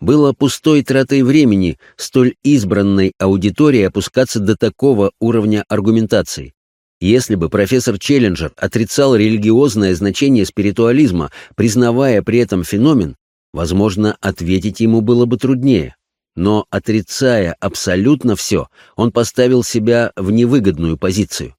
Было пустой тратой времени столь избранной аудитории опускаться до такого уровня аргументации. Если бы профессор Челленджер отрицал религиозное значение спиритуализма, признавая при этом феномен, возможно, ответить ему было бы труднее. Но, отрицая абсолютно все, он поставил себя в невыгодную позицию.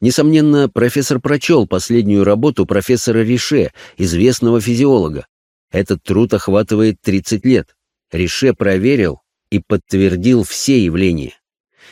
Несомненно, профессор прочел последнюю работу профессора Рише, известного физиолога. Этот труд охватывает 30 лет. Рише проверил и подтвердил все явления.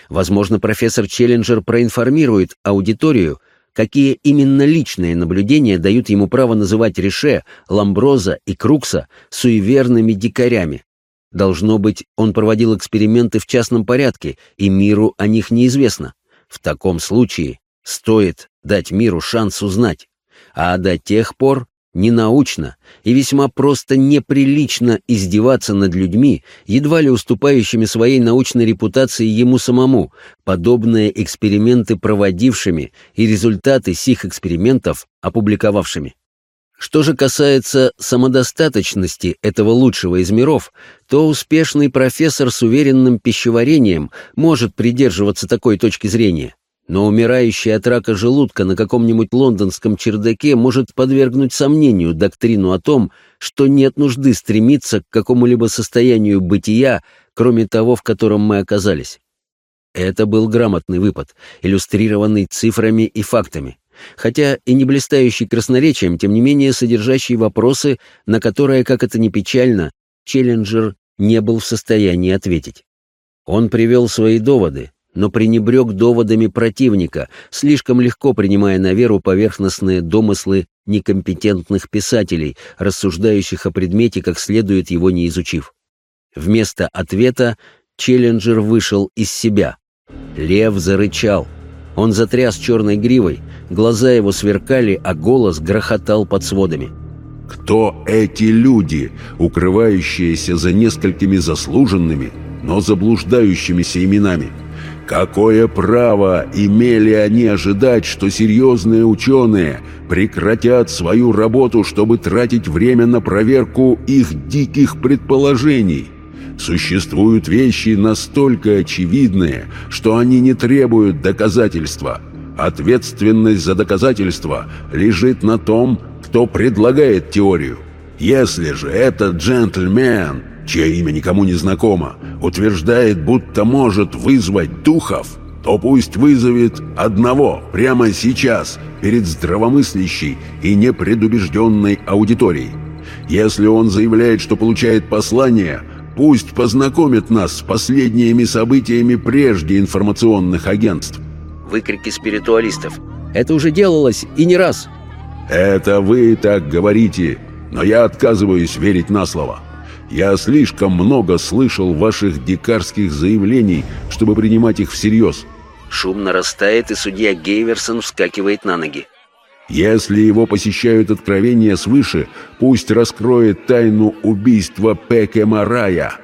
Возможно, профессор Челленджер проинформирует аудиторию, какие именно личные наблюдения дают ему право называть Рише, Ламброза и Крукса суеверными дикарями. Должно быть, он проводил эксперименты в частном порядке, и миру о них неизвестно. В таком случае стоит дать миру шанс узнать. А до тех пор ненаучно и весьма просто неприлично издеваться над людьми, едва ли уступающими своей научной репутации ему самому, подобные эксперименты проводившими и результаты сих экспериментов опубликовавшими. Что же касается самодостаточности этого лучшего из миров, то успешный профессор с уверенным пищеварением может придерживаться такой точки зрения но умирающий от рака желудка на каком-нибудь лондонском чердаке может подвергнуть сомнению доктрину о том, что нет нужды стремиться к какому-либо состоянию бытия, кроме того, в котором мы оказались. Это был грамотный выпад, иллюстрированный цифрами и фактами, хотя и не блистающий красноречием, тем не менее содержащий вопросы, на которые, как это ни печально, Челленджер не был в состоянии ответить. Он привел свои доводы, но пренебрег доводами противника, слишком легко принимая на веру поверхностные домыслы некомпетентных писателей, рассуждающих о предмете, как следует его не изучив. Вместо ответа Челленджер вышел из себя. Лев зарычал. Он затряс черной гривой, глаза его сверкали, а голос грохотал под сводами. «Кто эти люди, укрывающиеся за несколькими заслуженными, но заблуждающимися именами?» Какое право имели они ожидать, что серьезные ученые прекратят свою работу, чтобы тратить время на проверку их диких предположений? Существуют вещи настолько очевидные, что они не требуют доказательства. Ответственность за доказательства лежит на том, кто предлагает теорию. Если же этот джентльмен чье имя никому не знакомо, утверждает, будто может вызвать духов, то пусть вызовет одного прямо сейчас перед здравомыслящей и непредубежденной аудиторией. Если он заявляет, что получает послание, пусть познакомит нас с последними событиями прежде информационных агентств. Выкрики спиритуалистов. Это уже делалось и не раз. Это вы так говорите, но я отказываюсь верить на слово. Я слишком много слышал ваших дикарских заявлений, чтобы принимать их всерьез. Шум нарастает, и судья Гейверсон вскакивает на ноги. Если его посещают откровения свыше, пусть раскроет тайну убийства Пекемарая.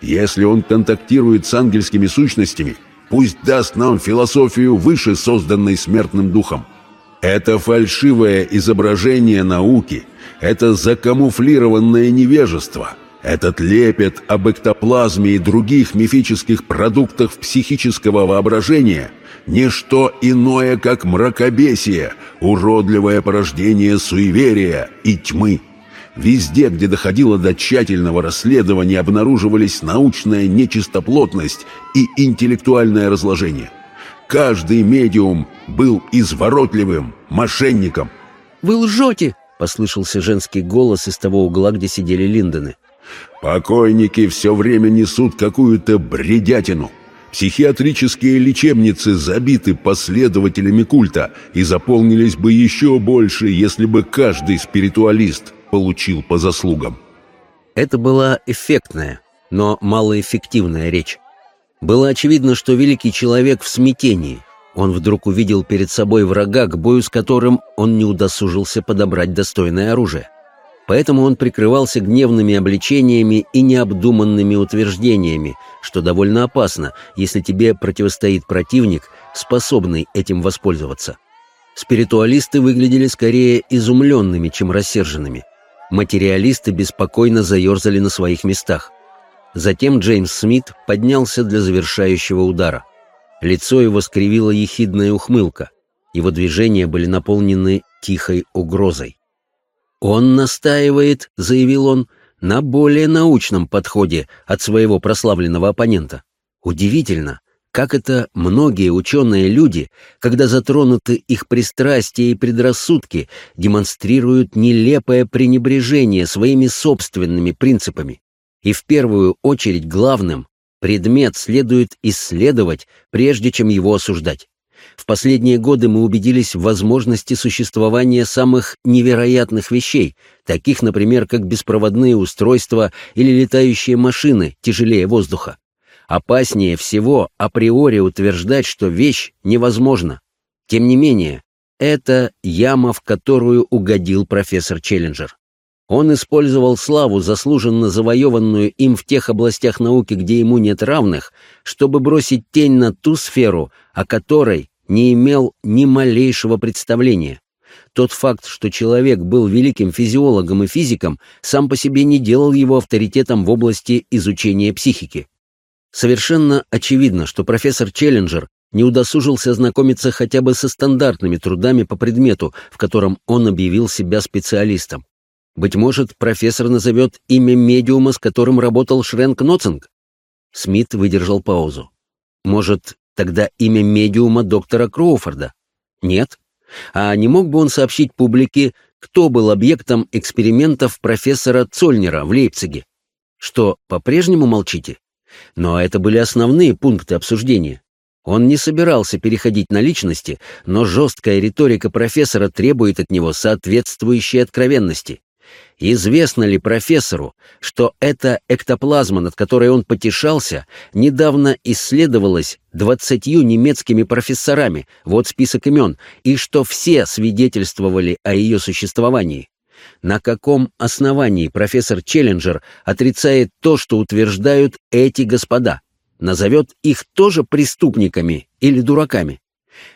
Если он контактирует с ангельскими сущностями, пусть даст нам философию выше созданной смертным духом. Это фальшивое изображение науки, это закамуфлированное невежество — этот лепет об эктоплазме и других мифических продуктах психического воображения – ничто иное, как мракобесие, уродливое порождение суеверия и тьмы. Везде, где доходило до тщательного расследования, обнаруживались научная нечистоплотность и интеллектуальное разложение. Каждый медиум был изворотливым мошенником. «Вы лжете!» — послышался женский голос из того угла, где сидели Линдоны. Покойники все время несут какую-то бредятину. Психиатрические лечебницы забиты последователями культа и заполнились бы еще больше, если бы каждый спиритуалист получил по заслугам. Это была эффектная, но малоэффективная речь. Было очевидно, что великий человек в смятении. Он вдруг увидел перед собой врага, к бою с которым он не удосужился подобрать достойное оружие поэтому он прикрывался гневными обличениями и необдуманными утверждениями, что довольно опасно, если тебе противостоит противник, способный этим воспользоваться. Спиритуалисты выглядели скорее изумленными, чем рассерженными. Материалисты беспокойно заерзали на своих местах. Затем Джеймс Смит поднялся для завершающего удара. Лицо его скривила ехидная ухмылка. Его движения были наполнены тихой угрозой. «Он настаивает», — заявил он, — «на более научном подходе от своего прославленного оппонента. Удивительно, как это многие ученые люди, когда затронуты их пристрастия и предрассудки, демонстрируют нелепое пренебрежение своими собственными принципами. И в первую очередь главным, предмет следует исследовать, прежде чем его осуждать. В последние годы мы убедились в возможности существования самых невероятных вещей, таких, например, как беспроводные устройства или летающие машины тяжелее воздуха. Опаснее всего априори утверждать, что вещь невозможна. Тем не менее, это яма, в которую угодил профессор Челленджер. Он использовал славу, заслуженно завоеванную им в тех областях науки, где ему нет равных, чтобы бросить тень на ту сферу, о которой не имел ни малейшего представления. Тот факт, что человек был великим физиологом и физиком, сам по себе не делал его авторитетом в области изучения психики. Совершенно очевидно, что профессор Челленджер не удосужился ознакомиться хотя бы со стандартными трудами по предмету, в котором он объявил себя специалистом. Быть может, профессор назовет имя медиума, с которым работал Шренк Ноцинг? Смит выдержал паузу. Может, тогда имя медиума доктора Кроуфорда? Нет. А не мог бы он сообщить публике, кто был объектом экспериментов профессора Цольнера в Лейпциге? Что, по-прежнему молчите? Но это были основные пункты обсуждения. Он не собирался переходить на личности, но жесткая риторика профессора требует от него соответствующей откровенности. Известно ли профессору, что эта эктоплазма, над которой он потешался, недавно исследовалась двадцатью немецкими профессорами, вот список имен, и что все свидетельствовали о ее существовании? На каком основании профессор Челленджер отрицает то, что утверждают эти господа? Назовет их тоже преступниками или дураками?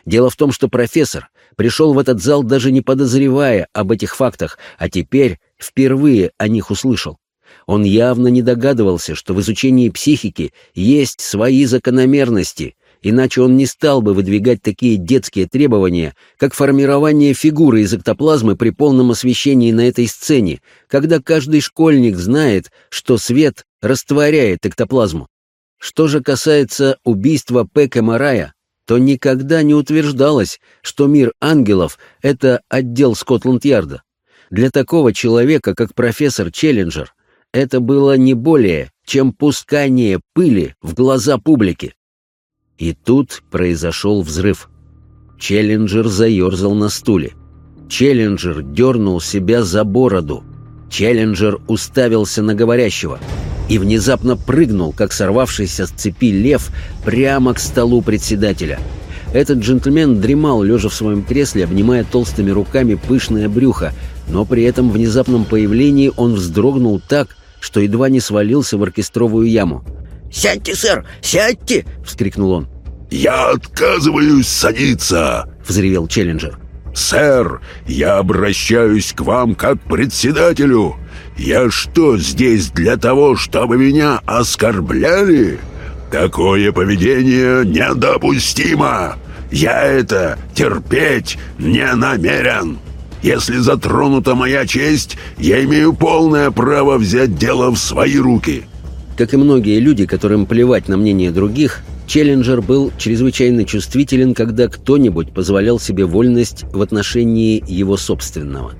Дело в том, что профессор пришел в этот зал даже не подозревая об этих фактах, а теперь впервые о них услышал. Он явно не догадывался, что в изучении психики есть свои закономерности, иначе он не стал бы выдвигать такие детские требования, как формирование фигуры из эктоплазмы при полном освещении на этой сцене, когда каждый школьник знает, что свет растворяет эктоплазму. Что же касается убийства Пэка Марая, то никогда не утверждалось, что мир ангелов — это отдел Скотланд-Ярда. Для такого человека, как профессор Челленджер, это было не более, чем пускание пыли в глаза публики. И тут произошел взрыв. Челленджер заерзал на стуле. Челленджер дернул себя за бороду. Челленджер уставился на говорящего и внезапно прыгнул, как сорвавшийся с цепи лев, прямо к столу председателя. Этот джентльмен дремал, лежа в своем кресле, обнимая толстыми руками пышное брюхо, но при этом внезапном появлении он вздрогнул так, что едва не свалился в оркестровую яму. «Сядьте, сэр, сядьте!» — вскрикнул он. «Я отказываюсь садиться!» — взревел Челленджер. «Сэр, я обращаюсь к вам как председателю. Я что, здесь для того, чтобы меня оскорбляли? Такое поведение недопустимо! Я это терпеть не намерен!» Если затронута моя честь, я имею полное право взять дело в свои руки. Как и многие люди, которым плевать на мнение других, Челленджер был чрезвычайно чувствителен, когда кто-нибудь позволял себе вольность в отношении его собственного.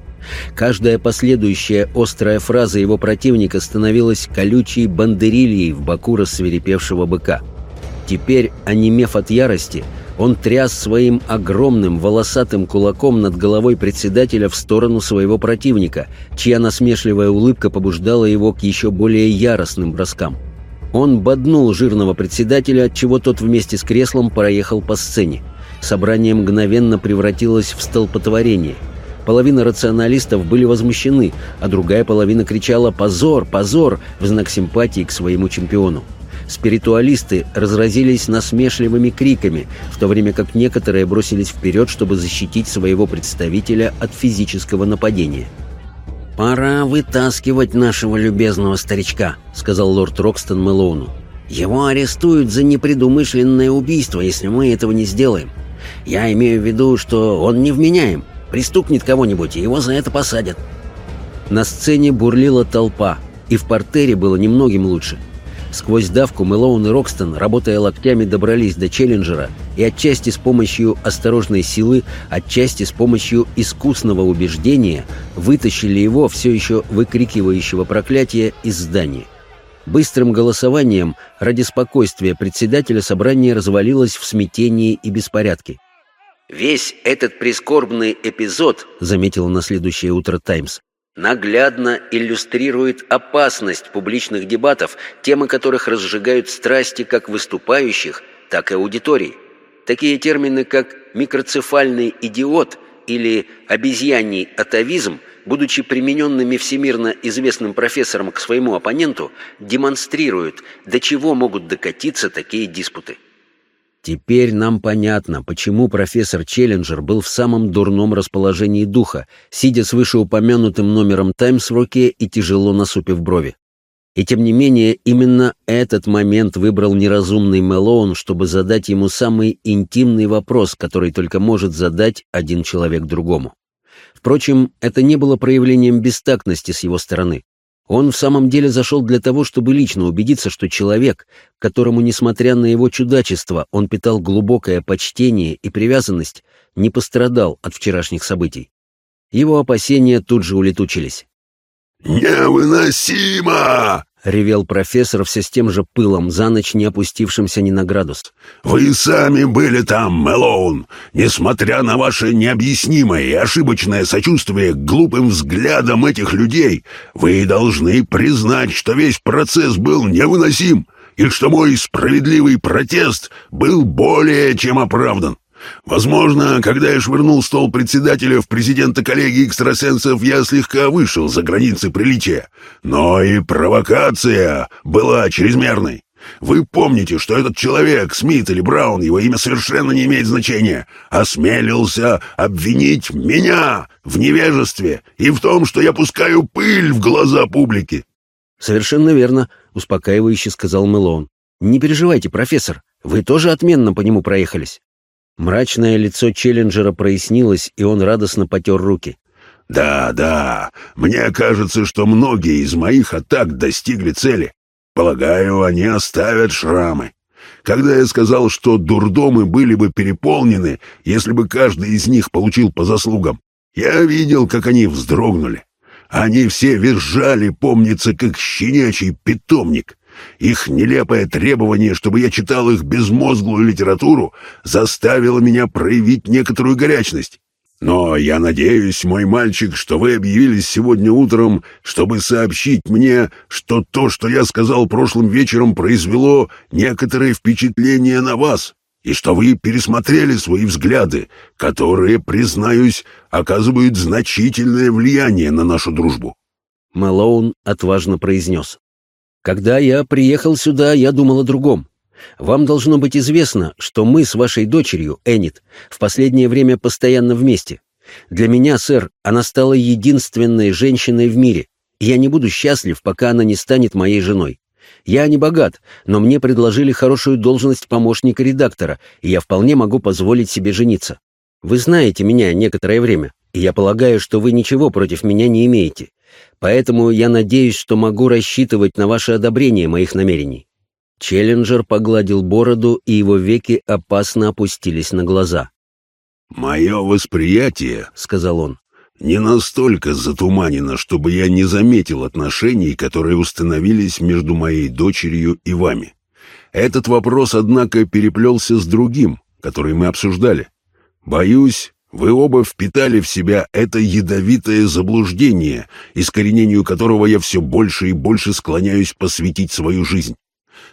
Каждая последующая острая фраза его противника становилась колючей бандерильей в боку рассверепевшего быка. Теперь, онемев от ярости, он тряс своим огромным волосатым кулаком над головой председателя в сторону своего противника, чья насмешливая улыбка побуждала его к еще более яростным броскам. Он боднул жирного председателя, отчего тот вместе с креслом проехал по сцене. Собрание мгновенно превратилось в столпотворение. Половина рационалистов были возмущены, а другая половина кричала «Позор! Позор!» в знак симпатии к своему чемпиону. Спиритуалисты разразились насмешливыми криками, в то время как некоторые бросились вперед, чтобы защитить своего представителя от физического нападения. «Пора вытаскивать нашего любезного старичка», — сказал лорд Рокстон Мэлоуну. «Его арестуют за непредумышленное убийство, если мы этого не сделаем. Я имею в виду, что он невменяем. Пристукнет кого-нибудь, и его за это посадят». На сцене бурлила толпа, и в портере было немногим лучше. Сквозь давку Мэлоун и Рокстон, работая локтями, добрались до Челленджера и отчасти с помощью осторожной силы, отчасти с помощью искусного убеждения вытащили его, все еще выкрикивающего проклятие, из здания. Быстрым голосованием ради спокойствия председателя собрание развалилось в смятении и беспорядке. «Весь этот прискорбный эпизод», — заметил на следующее утро «Таймс», наглядно иллюстрирует опасность публичных дебатов, темы которых разжигают страсти как выступающих, так и аудитории. Такие термины, как «микроцефальный идиот» или «обезьяний атовизм», будучи примененными всемирно известным профессором к своему оппоненту, демонстрируют, до чего могут докатиться такие диспуты. Теперь нам понятно, почему профессор Челленджер был в самом дурном расположении духа, сидя с вышеупомянутым номером «Таймс» в руке и тяжело насупив брови. И тем не менее, именно этот момент выбрал неразумный Мэлоун, чтобы задать ему самый интимный вопрос, который только может задать один человек другому. Впрочем, это не было проявлением бестактности с его стороны. Он в самом деле зашел для того, чтобы лично убедиться, что человек, которому, несмотря на его чудачество, он питал глубокое почтение и привязанность, не пострадал от вчерашних событий. Его опасения тут же улетучились. «Невыносимо!» — ревел профессор все с тем же пылом, за ночь не опустившимся ни на градус. «Вы сами были там, Мэлоун. Несмотря на ваше необъяснимое и ошибочное сочувствие к глупым взглядам этих людей, вы должны признать, что весь процесс был невыносим и что мой справедливый протест был более чем оправдан. Возможно, когда я швырнул стол председателя в президента коллегии экстрасенсов, я слегка вышел за границы приличия. Но и провокация была чрезмерной. Вы помните, что этот человек, Смит или Браун, его имя совершенно не имеет значения, осмелился обвинить меня в невежестве и в том, что я пускаю пыль в глаза публики. «Совершенно верно», — успокаивающе сказал Мэлоун. «Не переживайте, профессор, вы тоже отменно по нему проехались». Мрачное лицо Челленджера прояснилось, и он радостно потер руки. «Да, да, мне кажется, что многие из моих атак достигли цели. Полагаю, они оставят шрамы. Когда я сказал, что дурдомы были бы переполнены, если бы каждый из них получил по заслугам, я видел, как они вздрогнули. Они все визжали, помнится, как щенячий питомник. Их нелепое требование, чтобы я читал их безмозглую литературу, заставило меня проявить некоторую горячность. Но я надеюсь, мой мальчик, что вы объявились сегодня утром, чтобы сообщить мне, что то, что я сказал прошлым вечером, произвело некоторое впечатление на вас, и что вы пересмотрели свои взгляды, которые, признаюсь, оказывают значительное влияние на нашу дружбу». Мэлоун отважно произнес. Когда я приехал сюда, я думал о другом. Вам должно быть известно, что мы с вашей дочерью, Энит, в последнее время постоянно вместе. Для меня, сэр, она стала единственной женщиной в мире. Я не буду счастлив, пока она не станет моей женой. Я не богат, но мне предложили хорошую должность помощника редактора, и я вполне могу позволить себе жениться. Вы знаете меня некоторое время, и я полагаю, что вы ничего против меня не имеете. Поэтому я надеюсь, что могу рассчитывать на ваше одобрение моих намерений». Челленджер погладил бороду, и его веки опасно опустились на глаза. «Мое восприятие», — сказал он, — «не настолько затуманено, чтобы я не заметил отношений, которые установились между моей дочерью и вами. Этот вопрос, однако, переплелся с другим, который мы обсуждали. Боюсь, вы оба впитали в себя это ядовитое заблуждение, искоренению которого я все больше и больше склоняюсь посвятить свою жизнь.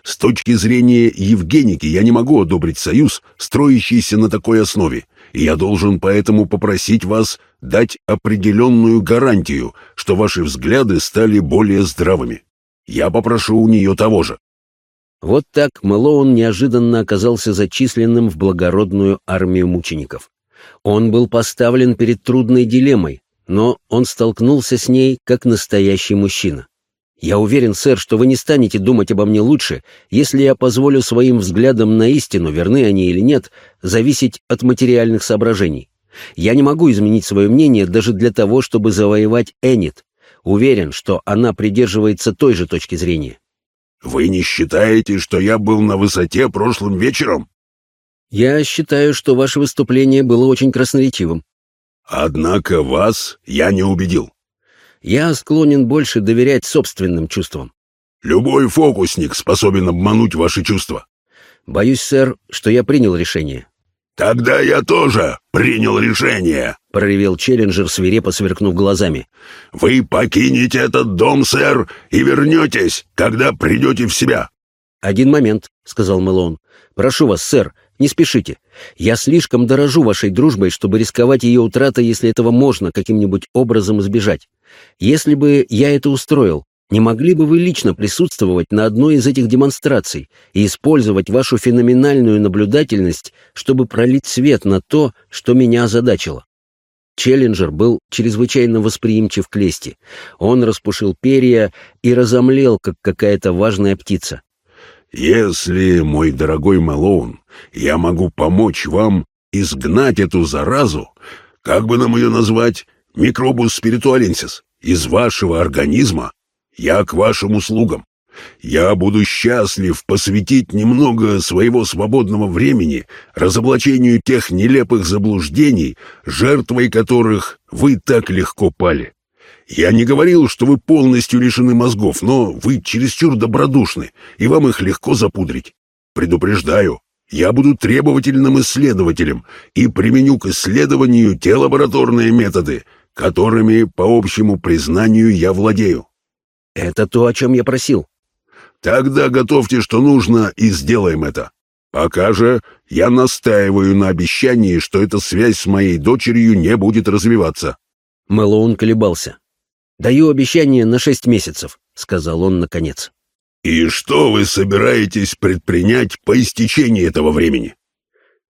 С точки зрения Евгеники я не могу одобрить союз, строящийся на такой основе, и я должен поэтому попросить вас дать определенную гарантию, что ваши взгляды стали более здравыми. Я попрошу у нее того же. Вот так Мэлоун неожиданно оказался зачисленным в благородную армию мучеников. Он был поставлен перед трудной дилеммой но он столкнулся с ней как настоящий мужчина. Я уверен, сэр, что вы не станете думать обо мне лучше, если я позволю своим взглядам на истину, верны они или нет, зависеть от материальных соображений. Я не могу изменить свое мнение даже для того, чтобы завоевать Энит. Уверен, что она придерживается той же точки зрения. «Вы не считаете, что я был на высоте прошлым вечером?» «Я считаю, что ваше выступление было очень красноречивым». «Однако вас я не убедил». «Я склонен больше доверять собственным чувствам». «Любой фокусник способен обмануть ваши чувства». «Боюсь, сэр, что я принял решение». «Тогда я тоже принял решение», — проревел Челленджер, свирепо сверкнув глазами. «Вы покинете этот дом, сэр, и вернетесь, когда придете в себя». «Один момент», — сказал Мэлоун. «Прошу вас, сэр, не спешите. Я слишком дорожу вашей дружбой, чтобы рисковать ее утратой, если этого можно каким-нибудь образом избежать. Если бы я это устроил, не могли бы вы лично присутствовать на одной из этих демонстраций и использовать вашу феноменальную наблюдательность, чтобы пролить свет на то, что меня озадачило? Челленджер был чрезвычайно восприимчив к лести. Он распушил перья и разомлел, как какая-то важная птица. «Если, мой дорогой Мэлоун, я могу помочь вам изгнать эту заразу, как бы нам ее назвать, микробус спиритуаленсис, из вашего организма, я к вашим услугам. Я буду счастлив посвятить немного своего свободного времени разоблачению тех нелепых заблуждений, жертвой которых вы так легко пали. Я не говорил, что вы полностью лишены мозгов, но вы чересчур добродушны, и вам их легко запудрить. Предупреждаю, я буду требовательным исследователем и применю к исследованию те лабораторные методы, которыми, по общему признанию, я владею. «Это то, о чем я просил». «Тогда готовьте, что нужно, и сделаем это. Пока же я настаиваю на обещании, что эта связь с моей дочерью не будет развиваться». Мэлоун колебался. «Даю обещание на шесть месяцев», — сказал он наконец. «И что вы собираетесь предпринять по истечении этого времени?»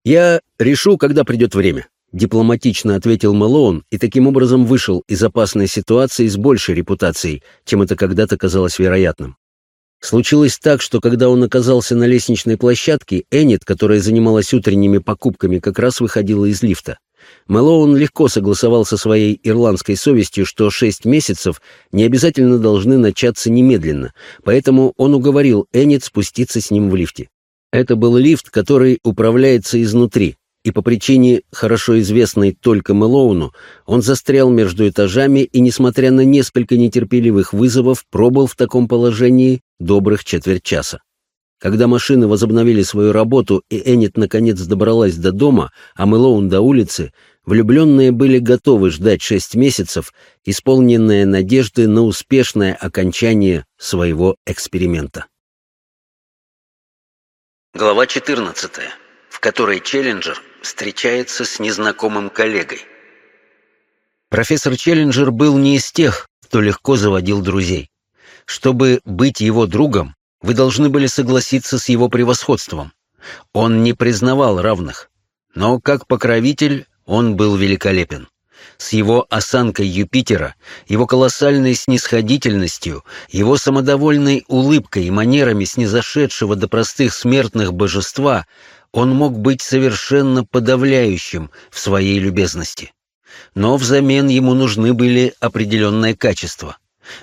«Я решу, когда придет время. Дипломатично ответил Мэлоун и таким образом вышел из опасной ситуации с большей репутацией, чем это когда-то казалось вероятным. Случилось так, что когда он оказался на лестничной площадке, Эннет, которая занималась утренними покупками, как раз выходила из лифта. Мэлоун легко согласовал со своей ирландской совестью, что шесть месяцев не обязательно должны начаться немедленно, поэтому он уговорил Эннет спуститься с ним в лифте. Это был лифт, который управляется изнутри, и по причине, хорошо известной только Мэлоуну, он застрял между этажами и, несмотря на несколько нетерпеливых вызовов, пробыл в таком положении добрых четверть часа. Когда машины возобновили свою работу и Эннет наконец добралась до дома, а Мэлоун до улицы, влюбленные были готовы ждать шесть месяцев, исполненные надежды на успешное окончание своего эксперимента. Глава 14, в которой Челленджер встречается с незнакомым коллегой. Профессор Челленджер был не из тех, кто легко заводил друзей. Чтобы быть его другом, вы должны были согласиться с его превосходством. Он не признавал равных, но как покровитель он был великолепен. С его осанкой Юпитера, его колоссальной снисходительностью, его самодовольной улыбкой и манерами снизошедшего до простых смертных божества он мог быть совершенно подавляющим в своей любезности. Но взамен ему нужны были определенные качества.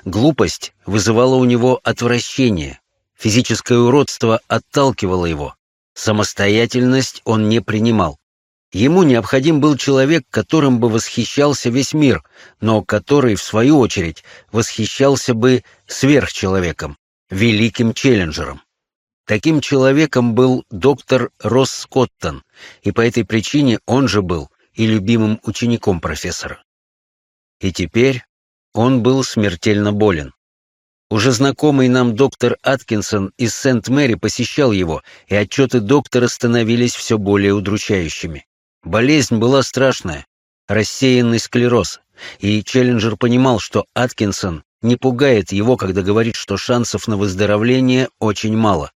Глупость вызывала у него отвращение, физическое уродство отталкивало его, самостоятельность он не принимал. Ему необходим был человек, которым бы восхищался весь мир, но который, в свою очередь, восхищался бы сверхчеловеком, великим челленджером. Таким человеком был доктор Росс Скоттон, и по этой причине он же был и любимым учеником профессора. И теперь он был смертельно болен. Уже знакомый нам доктор Аткинсон из Сент-Мэри посещал его, и отчеты доктора становились все более удручающими. Болезнь была страшная, рассеянный склероз, и Челленджер понимал, что Аткинсон не пугает его, когда говорит, что шансов на выздоровление очень мало.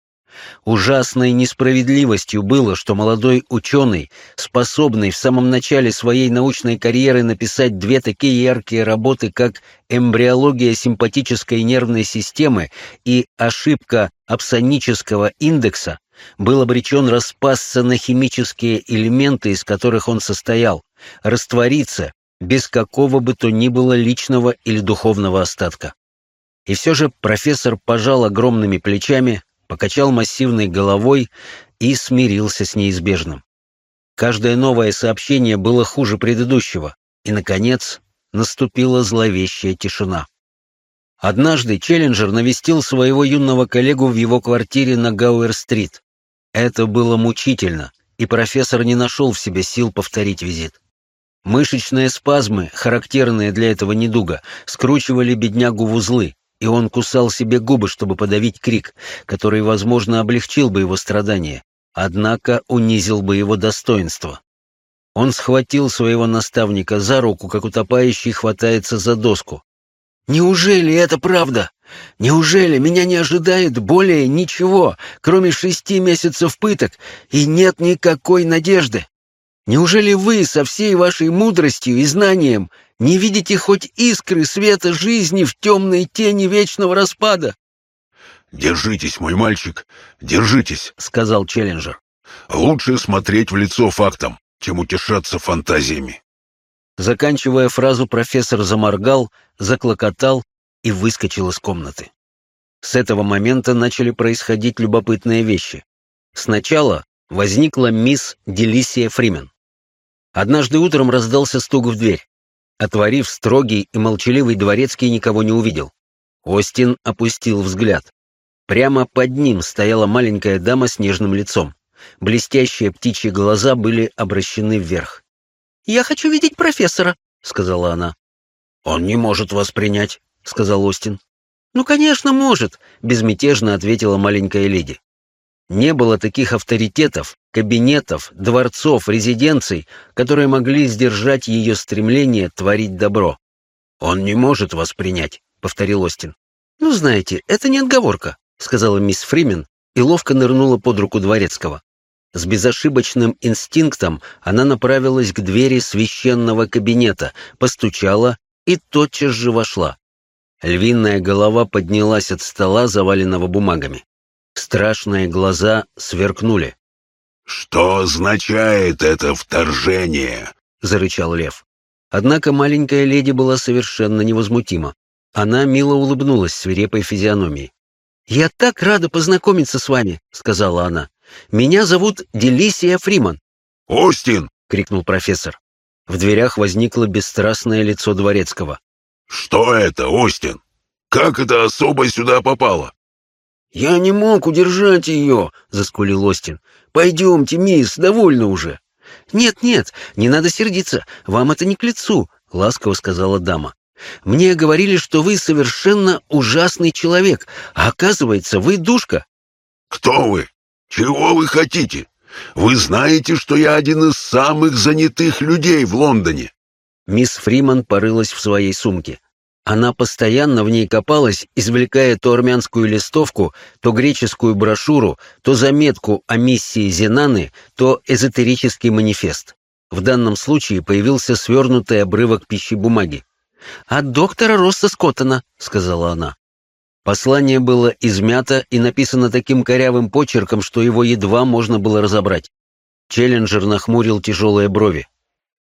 Ужасной несправедливостью было, что молодой ученый, способный в самом начале своей научной карьеры написать две такие яркие работы, как «Эмбриология симпатической нервной системы» и «Ошибка апсонического индекса», был обречен распасться на химические элементы, из которых он состоял, раствориться без какого бы то ни было личного или духовного остатка. И все же профессор пожал огромными плечами, покачал массивной головой и смирился с неизбежным. Каждое новое сообщение было хуже предыдущего, и, наконец, наступила зловещая тишина. Однажды Челленджер навестил своего юного коллегу в его квартире на Гауэр-стрит. Это было мучительно, и профессор не нашел в себе сил повторить визит. Мышечные спазмы, характерные для этого недуга, скручивали беднягу в узлы, и он кусал себе губы, чтобы подавить крик, который, возможно, облегчил бы его страдания, однако унизил бы его достоинство. Он схватил своего наставника за руку, как утопающий хватается за доску. «Неужели это правда? Неужели меня не ожидает более ничего, кроме шести месяцев пыток, и нет никакой надежды? Неужели вы со всей вашей мудростью и знанием не видите хоть искры света жизни в темной тени вечного распада?» «Держитесь, мой мальчик, держитесь», — сказал Челленджер. «Лучше смотреть в лицо фактам, чем утешаться фантазиями». Заканчивая фразу, профессор заморгал, заклокотал и выскочил из комнаты. С этого момента начали происходить любопытные вещи. Сначала возникла мисс Делисия Фримен. Однажды утром раздался стук в дверь. Отворив строгий и молчаливый дворецкий никого не увидел. Остин опустил взгляд. Прямо под ним стояла маленькая дама с нежным лицом. Блестящие птичьи глаза были обращены вверх. «Я хочу видеть профессора», — сказала она. «Он не может вас принять», — сказал Остин. «Ну, конечно, может», — безмятежно ответила маленькая леди. Не было таких авторитетов, кабинетов, дворцов, резиденций, которые могли сдержать ее стремление творить добро. «Он не может вас принять», — повторил Остин. «Ну, знаете, это не отговорка», — сказала мисс Фримен и ловко нырнула под руку дворецкого. С безошибочным инстинктом она направилась к двери священного кабинета, постучала и тотчас же вошла. Львиная голова поднялась от стола, заваленного бумагами. Страшные глаза сверкнули. «Что означает это вторжение?» — зарычал лев. Однако маленькая леди была совершенно невозмутима. Она мило улыбнулась свирепой физиономией. «Я так рада познакомиться с вами», — сказала она. «Меня зовут Делисия Фриман». «Остин!» — крикнул профессор. В дверях возникло бесстрастное лицо дворецкого. «Что это, Остин? Как эта особа сюда попала?» «Я не мог удержать ее», — заскулил Остин. «Пойдемте, мисс, довольно уже». «Нет-нет, не надо сердиться, вам это не к лицу», — ласково сказала дама. «Мне говорили, что вы совершенно ужасный человек, а оказывается, вы душка». «Кто вы? Чего вы хотите? Вы знаете, что я один из самых занятых людей в Лондоне». Мисс Фриман порылась в своей сумке. Она постоянно в ней копалась, извлекая то армянскую листовку, то греческую брошюру, то заметку о миссии Зенаны, то эзотерический манифест. В данном случае появился свернутый обрывок пищи бумаги. «От доктора Росса Скоттона», — сказала она. Послание было измято и написано таким корявым почерком, что его едва можно было разобрать. Челленджер нахмурил тяжелые брови.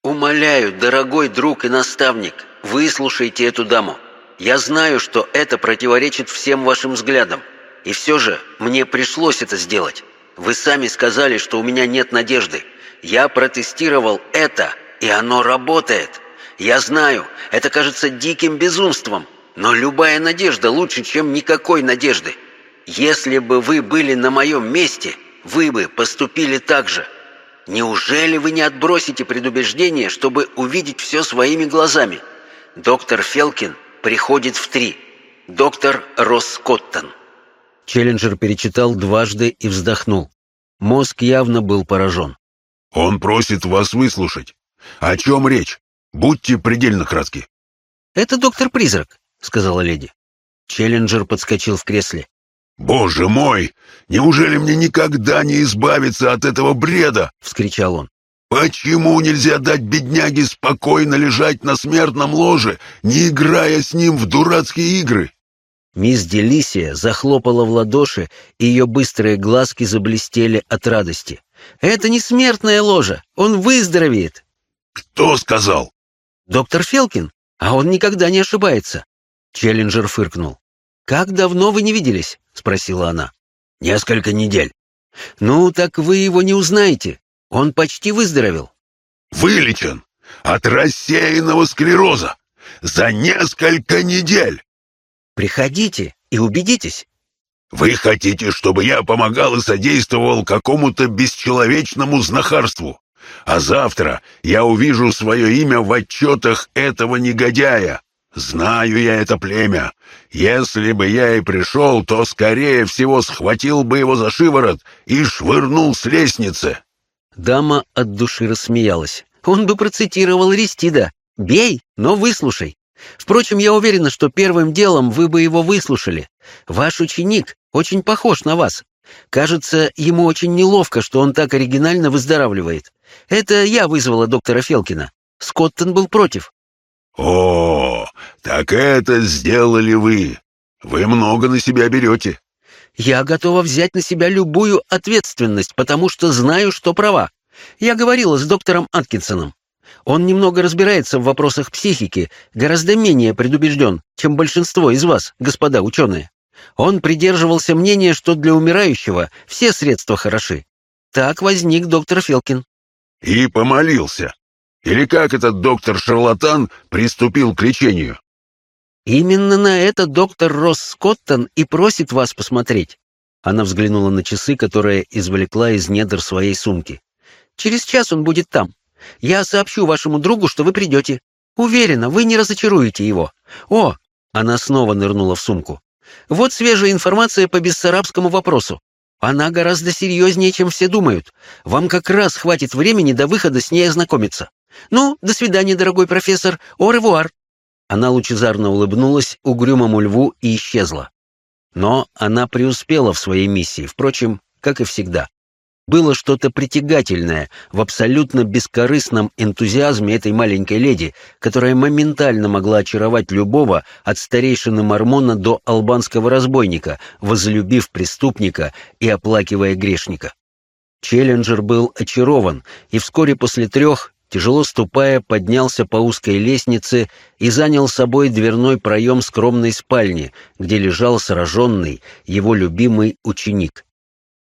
«Умоляю, дорогой друг и наставник, выслушайте эту даму. Я знаю, что это противоречит всем вашим взглядам. И все же мне пришлось это сделать. Вы сами сказали, что у меня нет надежды. Я протестировал это, и оно работает. Я знаю, это кажется диким безумством, но любая надежда лучше, чем никакой надежды. Если бы вы были на моем месте, вы бы поступили так же. Неужели вы не отбросите предубеждение, чтобы увидеть все своими глазами? Доктор Фелкин приходит в три. Доктор Роскоттон. Челленджер перечитал дважды и вздохнул. Мозг явно был поражен. «Он просит вас выслушать. О чем речь? Будьте предельно кратки». «Это доктор-призрак», — сказала леди. Челленджер подскочил в кресле. «Боже мой! Неужели мне никогда не избавиться от этого бреда?» — вскричал он. «Почему нельзя дать бедняге спокойно лежать на смертном ложе, не играя с ним в дурацкие игры?» Мисс Делисия захлопала в ладоши, и ее быстрые глазки заблестели от радости. «Это не смертная ложа, он выздоровеет!» «Кто сказал?» «Доктор Фелкин, а он никогда не ошибается!» Челленджер фыркнул. «Как давно вы не виделись?» — спросила она. «Несколько недель». «Ну, так вы его не узнаете. Он почти выздоровел». «Вылечен от рассеянного склероза за несколько недель». «Приходите и убедитесь». «Вы хотите, чтобы я помогал и содействовал какому-то бесчеловечному знахарству? А завтра я увижу свое имя в отчетах этого негодяя. Знаю я это племя. Если бы я и пришел, то, скорее всего, схватил бы его за шиворот и швырнул с лестницы». Дама от души рассмеялась. «Он бы процитировал Ристида. Бей, но выслушай. Впрочем, я уверена, что первым делом вы бы его выслушали. Ваш ученик очень похож на вас. Кажется, ему очень неловко, что он так оригинально выздоравливает. Это я вызвала доктора Фелкина. Скоттон был против. «О, так это сделали вы. Вы много на себя берете». «Я готова взять на себя любую ответственность, потому что знаю, что права. Я говорила с доктором Аткинсоном. Он немного разбирается в вопросах психики, гораздо менее предубежден, чем большинство из вас, господа ученые. Он придерживался мнения, что для умирающего все средства хороши. Так возник доктор Фелкин. И помолился. Или как этот доктор-шарлатан приступил к лечению? Именно на это доктор Росс Скоттон и просит вас посмотреть. Она взглянула на часы, которые извлекла из недр своей сумки. Через час он будет там. Я сообщу вашему другу, что вы придете. Уверена, вы не разочаруете его. О, она снова нырнула в сумку. Вот свежая информация по бессарабскому вопросу. Она гораздо серьезнее, чем все думают. Вам как раз хватит времени до выхода с ней ознакомиться. «Ну, до свидания, дорогой профессор. О-ревуар!» Она лучезарно улыбнулась угрюмому льву и исчезла. Но она преуспела в своей миссии, впрочем, как и всегда. Было что-то притягательное в абсолютно бескорыстном энтузиазме этой маленькой леди, которая моментально могла очаровать любого от старейшины Мормона до албанского разбойника, возлюбив преступника и оплакивая грешника. Челленджер был очарован, и вскоре после трех тяжело ступая, поднялся по узкой лестнице и занял собой дверной проем скромной спальни, где лежал сраженный, его любимый ученик.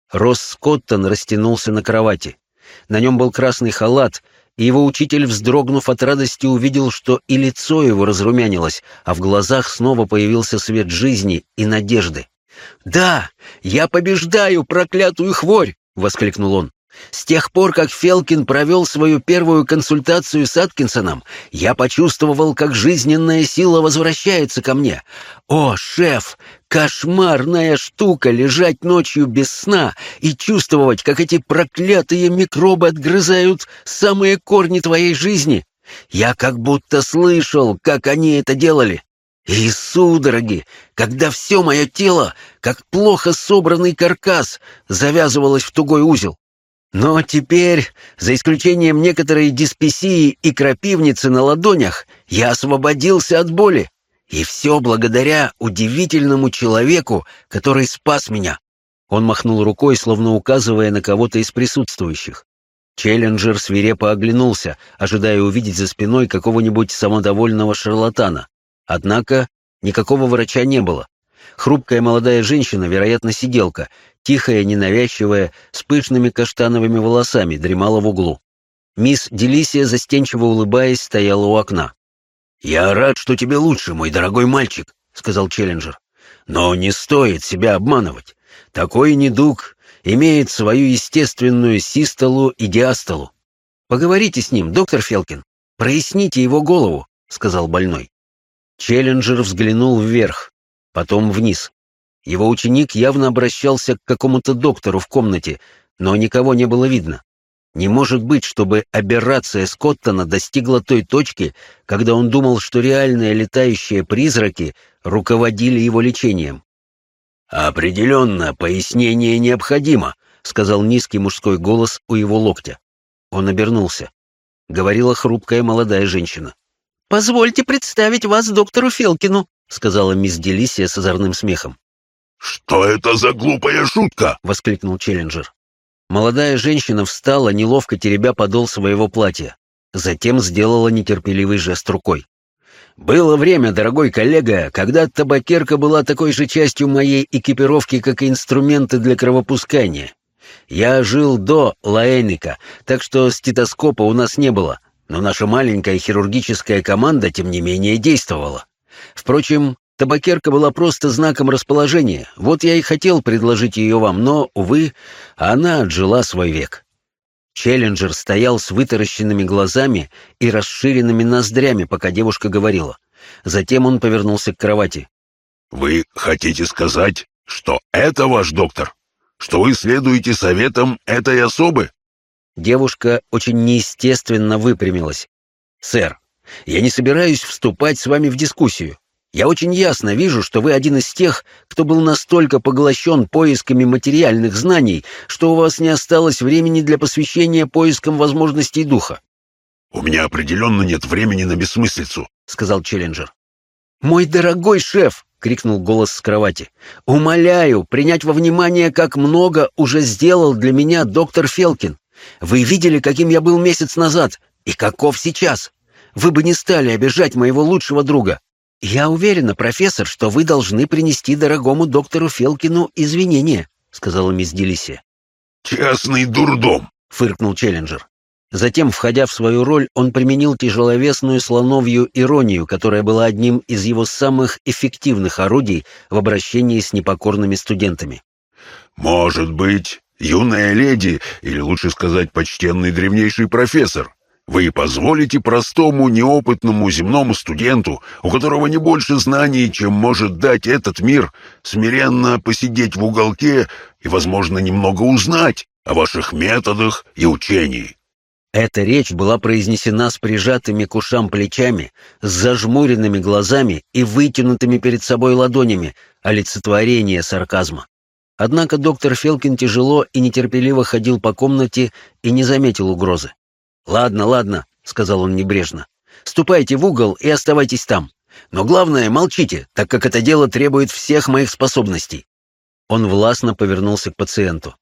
Росс Скоттон растянулся на кровати. На нем был красный халат, и его учитель, вздрогнув от радости, увидел, что и лицо его разрумянилось, а в глазах снова появился свет жизни и надежды. «Да, я побеждаю проклятую хворь!» — воскликнул он. С тех пор, как Фелкин провел свою первую консультацию с Аткинсоном, я почувствовал, как жизненная сила возвращается ко мне. О, шеф, кошмарная штука лежать ночью без сна и чувствовать, как эти проклятые микробы отгрызают самые корни твоей жизни. Я как будто слышал, как они это делали. И судороги, когда все мое тело, как плохо собранный каркас, завязывалось в тугой узел. Но теперь, за исключением некоторой диспесии и крапивницы на ладонях, я освободился от боли. И все благодаря удивительному человеку, который спас меня. Он махнул рукой, словно указывая на кого-то из присутствующих. Челленджер свирепо оглянулся, ожидая увидеть за спиной какого-нибудь самодовольного шарлатана. Однако никакого врача не было. Хрупкая молодая женщина, вероятно, сиделка, тихая, ненавязчивая, с пышными каштановыми волосами, дремала в углу. Мисс Делисия, застенчиво улыбаясь, стояла у окна. «Я рад, что тебе лучше, мой дорогой мальчик», — сказал Челленджер. «Но не стоит себя обманывать. Такой недуг имеет свою естественную систолу и диастолу. Поговорите с ним, доктор Фелкин. Проясните его голову», — сказал больной. Челленджер взглянул вверх, потом вниз. Его ученик явно обращался к какому-то доктору в комнате, но никого не было видно. Не может быть, чтобы аберрация Скоттона достигла той точки, когда он думал, что реальные летающие призраки руководили его лечением. «Определенно, пояснение необходимо», — сказал низкий мужской голос у его локтя. Он обернулся. Говорила хрупкая молодая женщина. «Позвольте представить вас доктору Фелкину», — сказала мисс Делисия с озорным смехом. «Что это за глупая шутка?» — воскликнул Челленджер. Молодая женщина встала, неловко теребя подол своего платья. Затем сделала нетерпеливый жест рукой. «Было время, дорогой коллега, когда табакерка была такой же частью моей экипировки, как и инструменты для кровопускания. Я жил до Лаэника, так что стетоскопа у нас не было, но наша маленькая хирургическая команда, тем не менее, действовала. Впрочем, табакерка была просто знаком расположения, вот я и хотел предложить ее вам, но, увы, она отжила свой век». Челленджер стоял с вытаращенными глазами и расширенными ноздрями, пока девушка говорила. Затем он повернулся к кровати. «Вы хотите сказать, что это ваш доктор?» что вы следуете советам этой особы?» Девушка очень неестественно выпрямилась. «Сэр, я не собираюсь вступать с вами в дискуссию. Я очень ясно вижу, что вы один из тех, кто был настолько поглощен поисками материальных знаний, что у вас не осталось времени для посвящения поискам возможностей духа». «У меня определенно нет времени на бессмыслицу», — сказал Челленджер. «Мой дорогой шеф!» — крикнул голос с кровати. «Умоляю принять во внимание, как много уже сделал для меня доктор Фелкин. Вы видели, каким я был месяц назад и каков сейчас. Вы бы не стали обижать моего лучшего друга. Я уверена, профессор, что вы должны принести дорогому доктору Фелкину извинения», — сказала мисс Делисия. «Частный дурдом», — фыркнул Челленджер. Затем, входя в свою роль, он применил тяжеловесную слоновью иронию, которая была одним из его самых эффективных орудий в обращении с непокорными студентами. «Может быть, юная леди, или лучше сказать, почтенный древнейший профессор, вы позволите простому, неопытному земному студенту, у которого не больше знаний, чем может дать этот мир, смиренно посидеть в уголке и, возможно, немного узнать о ваших методах и учении?» Эта речь была произнесена с прижатыми к ушам плечами, с зажмуренными глазами и вытянутыми перед собой ладонями, олицетворение сарказма. Однако доктор Фелкин тяжело и нетерпеливо ходил по комнате и не заметил угрозы. «Ладно, ладно», — сказал он небрежно. «Ступайте в угол и оставайтесь там. Но главное, молчите, так как это дело требует всех моих способностей». Он властно повернулся к пациенту.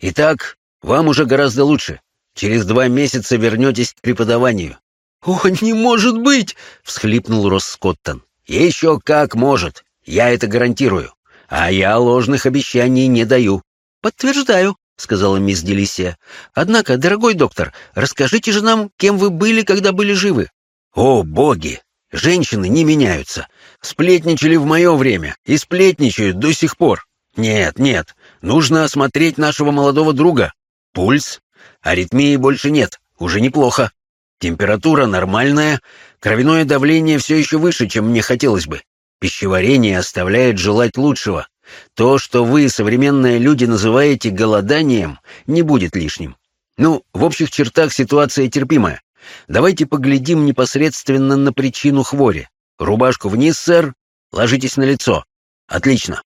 «Итак, вам уже гораздо лучше. Через два месяца вернетесь к преподаванию». «О, не может быть!» — всхлипнул Росс Скоттон. «Еще как может. Я это гарантирую. А я ложных обещаний не даю». «Подтверждаю», — сказала мисс Делисия. «Однако, дорогой доктор, расскажите же нам, кем вы были, когда были живы». «О, боги! Женщины не меняются. Сплетничали в мое время и сплетничают до сих пор. Нет, нет, нужно осмотреть нашего молодого друга. Пульс, Аритмии больше нет, уже неплохо. Температура нормальная, кровяное давление все еще выше, чем мне хотелось бы. Пищеварение оставляет желать лучшего. То, что вы, современные люди, называете голоданием, не будет лишним. Ну, в общих чертах ситуация терпимая. Давайте поглядим непосредственно на причину хвори. Рубашку вниз, сэр. Ложитесь на лицо. Отлично.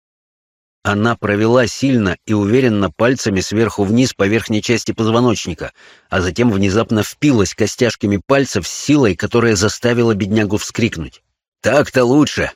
Она провела сильно и уверенно пальцами сверху вниз по верхней части позвоночника, а затем внезапно впилась костяшками пальцев силой, которая заставила беднягу вскрикнуть. «Так-то лучше.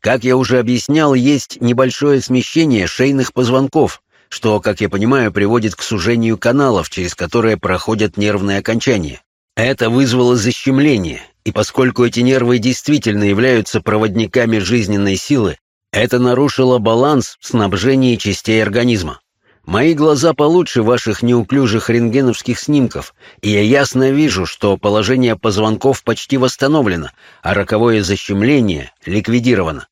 Как я уже объяснял, есть небольшое смещение шейных позвонков, что, как я понимаю, приводит к сужению каналов, через которые проходят нервные окончания. Это вызвало защемление, и поскольку эти нервы действительно являются проводниками жизненной силы, это нарушило баланс в снабжении частей организма. Мои глаза получше ваших неуклюжих рентгеновских снимков, и я ясно вижу, что положение позвонков почти восстановлено, а роковое защемление ликвидировано.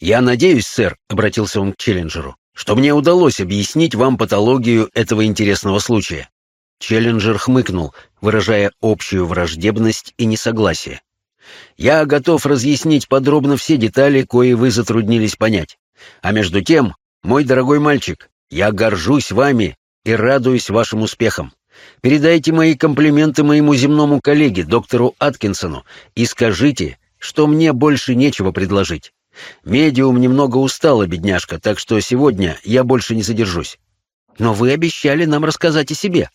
Я надеюсь, сэр, — обратился он к Челленджеру, — что мне удалось объяснить вам патологию этого интересного случая. Челленджер хмыкнул, выражая общую враждебность и несогласие. Я готов разъяснить подробно все детали, кои вы затруднились понять. А между тем, мой дорогой мальчик, я горжусь вами и радуюсь вашим успехам. Передайте мои комплименты моему земному коллеге, доктору Аткинсону, и скажите, что мне больше нечего предложить. Медиум немного устала, бедняжка, так что сегодня я больше не задержусь. Но вы обещали нам рассказать о себе.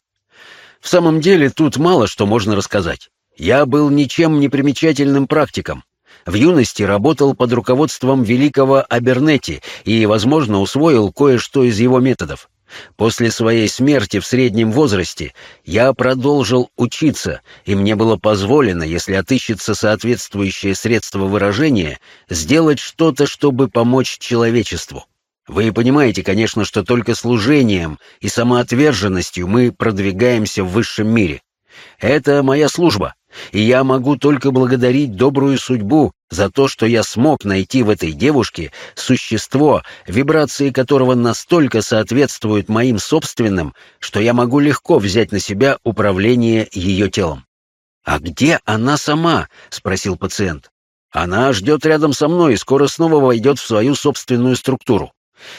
В самом деле тут мало что можно рассказать. Я был ничем не примечательным практиком. В юности работал под руководством великого Абернетти и, возможно, усвоил кое-что из его методов. После своей смерти в среднем возрасте я продолжил учиться, и мне было позволено, если отыщется соответствующее средство выражения, сделать что-то, чтобы помочь человечеству. Вы понимаете, конечно, что только служением и самоотверженностью мы продвигаемся в высшем мире. Это моя служба, и я могу только благодарить добрую судьбу за то, что я смог найти в этой девушке существо, вибрации которого настолько соответствуют моим собственным, что я могу легко взять на себя управление ее телом. «А где она сама?» — спросил пациент. «Она ждет рядом со мной и скоро снова войдет в свою собственную структуру.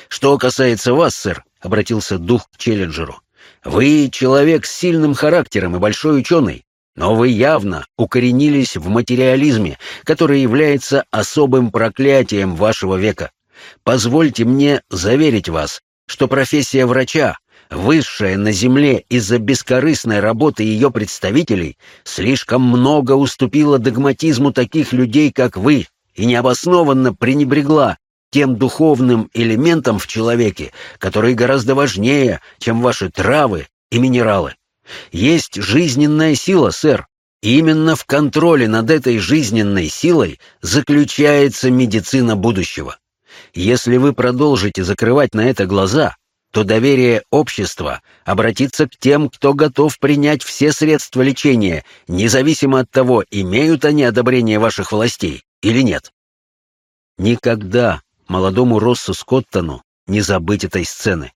Что касается вас, сэр», — обратился дух к Челленджеру, «вы человек с сильным характером и большой ученый, но вы явно укоренились в материализме, который является особым проклятием вашего века. Позвольте мне заверить вас, что профессия врача, высшая на Земле из-за бескорыстной работы ее представителей, слишком много уступила догматизму таких людей, как вы, и необоснованно пренебрегла тем духовным элементом в человеке, который гораздо важнее, чем ваши травы и минералы. Есть жизненная сила, сэр. Именно в контроле над этой жизненной силой заключается медицина будущего. Если вы продолжите закрывать на это глаза, то доверие общества обратится к тем, кто готов принять все средства лечения, независимо от того, имеют они одобрение ваших властей или нет. Никогда молодому Россу Скоттону не забыть этой сцены.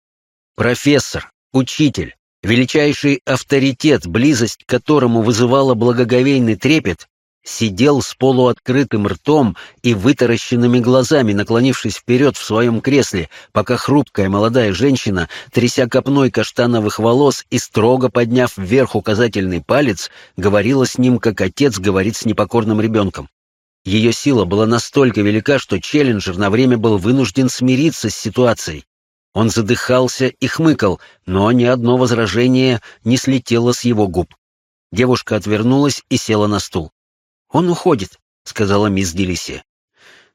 Профессор, учитель, величайший авторитет, близость к которому вызывала благоговейный трепет, сидел с полуоткрытым ртом и вытаращенными глазами, наклонившись вперед в своем кресле, пока хрупкая молодая женщина, тряся копной каштановых волос и строго подняв вверх указательный палец, говорила с ним, как отец говорит с непокорным ребенком. Ее сила была настолько велика, что Челленджер на время был вынужден смириться с ситуацией. Он задыхался и хмыкал, но ни одно возражение не слетело с его губ. Девушка отвернулась и села на стул. «Он уходит», — сказала мисс Делисия.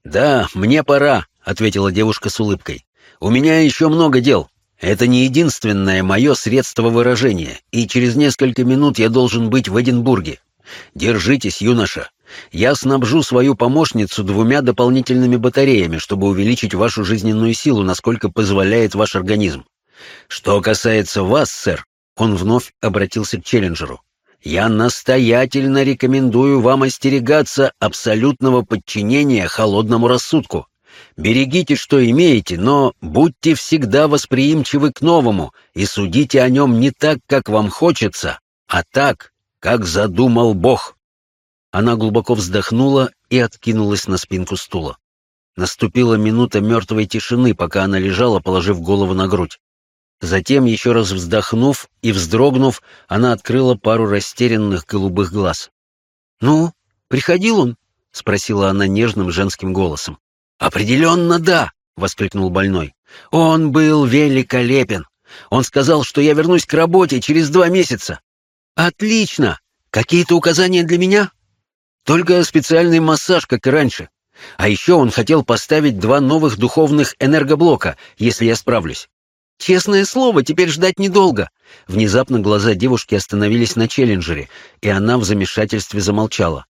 «Да, мне пора», — ответила девушка с улыбкой. «У меня еще много дел. Это не единственное мое средство выражения, и через несколько минут я должен быть в Эдинбурге. Держитесь, юноша. Я снабжу свою помощницу двумя дополнительными батареями, чтобы увеличить вашу жизненную силу, насколько позволяет ваш организм. Что касается вас, сэр, он вновь обратился к Челленджеру. Я настоятельно рекомендую вам остерегаться абсолютного подчинения холодному рассудку. Берегите, что имеете, но будьте всегда восприимчивы к новому и судите о нем не так, как вам хочется, а так, как задумал Бог. Она глубоко вздохнула и откинулась на спинку стула. Наступила минута мертвой тишины, пока она лежала, положив голову на грудь. Затем, еще раз вздохнув и вздрогнув, она открыла пару растерянных голубых глаз. «Ну, приходил он?» — спросила она нежным женским голосом. «Определенно да!» — воскликнул больной. «Он был великолепен! Он сказал, что я вернусь к работе через два месяца!» «Отлично! Какие-то указания для меня?» Только специальный массаж, как и раньше. А еще он хотел поставить два новых духовных энергоблока, если я справлюсь. Честное слово, теперь ждать недолго. Внезапно глаза девушки остановились на челленджере, и она в замешательстве замолчала.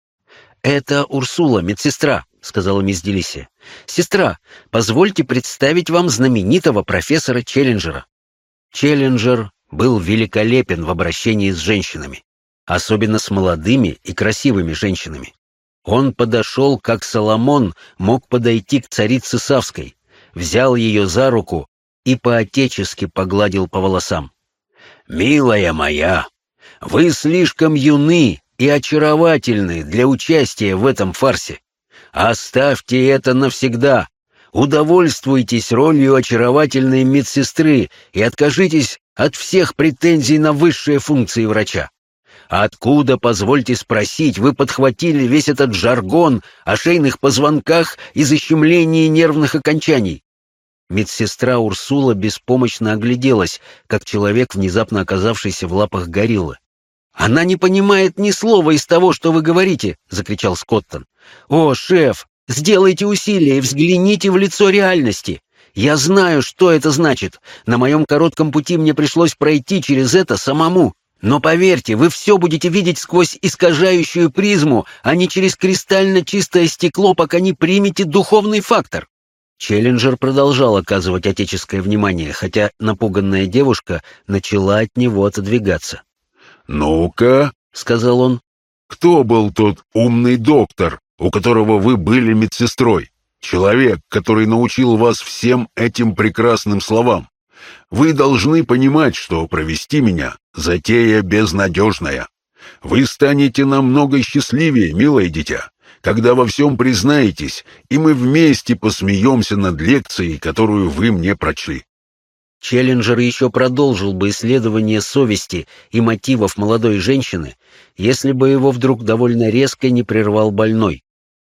«Это Урсула, медсестра», — сказала мисс Делисия. «Сестра, позвольте представить вам знаменитого профессора Челленджера». Челленджер был великолепен в обращении с женщинами особенно с молодыми и красивыми женщинами. Он подошел, как Соломон мог подойти к царице Савской, взял ее за руку и поотечески погладил по волосам. «Милая моя, вы слишком юны и очаровательны для участия в этом фарсе. Оставьте это навсегда. Удовольствуйтесь ролью очаровательной медсестры и откажитесь от всех претензий на высшие функции врача. Откуда, позвольте спросить, вы подхватили весь этот жаргон о шейных позвонках и защемлении нервных окончаний? Медсестра Урсула беспомощно огляделась, как человек, внезапно оказавшийся в лапах гориллы. «Она не понимает ни слова из того, что вы говорите!» — закричал Скоттон. «О, шеф, сделайте усилие и взгляните в лицо реальности! Я знаю, что это значит. На моем коротком пути мне пришлось пройти через это самому. Но поверьте, вы все будете видеть сквозь искажающую призму, а не через кристально чистое стекло, пока не примете духовный фактор. Челленджер продолжал оказывать отеческое внимание, хотя напуганная девушка начала от него отодвигаться. «Ну-ка», — сказал он, — «кто был тот умный доктор, у которого вы были медсестрой? Человек, который научил вас всем этим прекрасным словам. Вы должны понимать, что провести меня — затея безнадежная. Вы станете намного счастливее, милое дитя, когда во всем признаетесь, и мы вместе посмеемся над лекцией, которую вы мне прочли. Челленджер еще продолжил бы исследование совести и мотивов молодой женщины, если бы его вдруг довольно резко не прервал больной.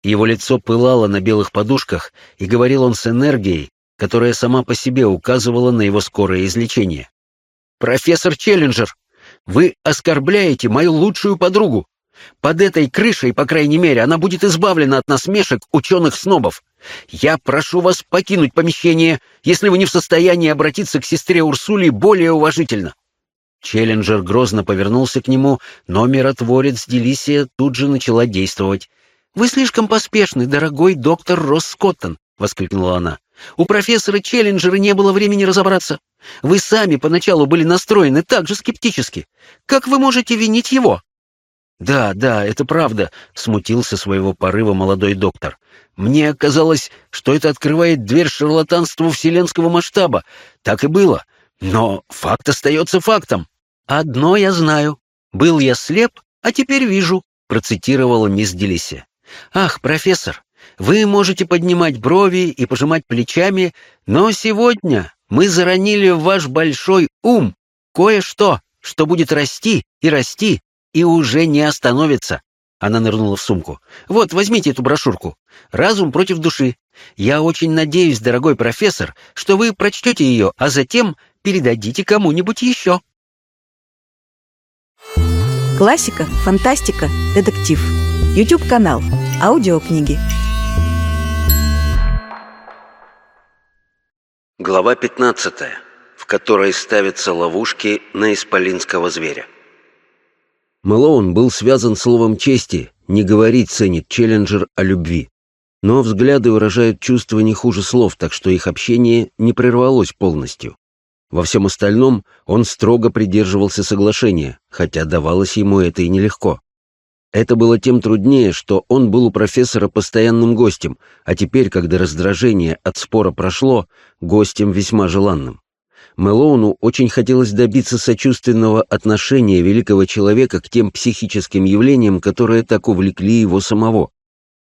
Его лицо пылало на белых подушках, и говорил он с энергией, которая сама по себе указывала на его скорое излечение. «Профессор Челленджер, вы оскорбляете мою лучшую подругу. Под этой крышей, по крайней мере, она будет избавлена от насмешек ученых-снобов. Я прошу вас покинуть помещение, если вы не в состоянии обратиться к сестре Урсуле более уважительно». Челленджер грозно повернулся к нему, но миротворец Делисия тут же начала действовать. «Вы слишком поспешны, дорогой доктор Росс Скоттон», — воскликнула она. У профессора Челленджера не было времени разобраться. Вы сами поначалу были настроены так же скептически. Как вы можете винить его?» «Да, да, это правда», — смутился своего порыва молодой доктор. «Мне казалось, что это открывает дверь шарлатанству вселенского масштаба. Так и было. Но факт остается фактом. Одно я знаю. Был я слеп, а теперь вижу», — процитировала мисс Делиси. «Ах, профессор, вы можете поднимать брови и пожимать плечами, но сегодня мы заронили в ваш большой ум кое-что, что будет расти и расти, и уже не остановится. Она нырнула в сумку. «Вот, возьмите эту брошюрку. «Разум против души». Я очень надеюсь, дорогой профессор, что вы прочтете ее, а затем передадите кому-нибудь еще». Классика, фантастика, детектив. YouTube-канал. Аудиокниги. Глава 15, в которой ставятся ловушки на исполинского зверя. Мэлоун был связан словом чести, не говорить ценит Челленджер о любви. Но взгляды выражают чувства не хуже слов, так что их общение не прервалось полностью. Во всем остальном он строго придерживался соглашения, хотя давалось ему это и нелегко. Это было тем труднее, что он был у профессора постоянным гостем, а теперь, когда раздражение от спора прошло, гостем весьма желанным. Мэлоуну очень хотелось добиться сочувственного отношения великого человека к тем психическим явлениям, которые так увлекли его самого.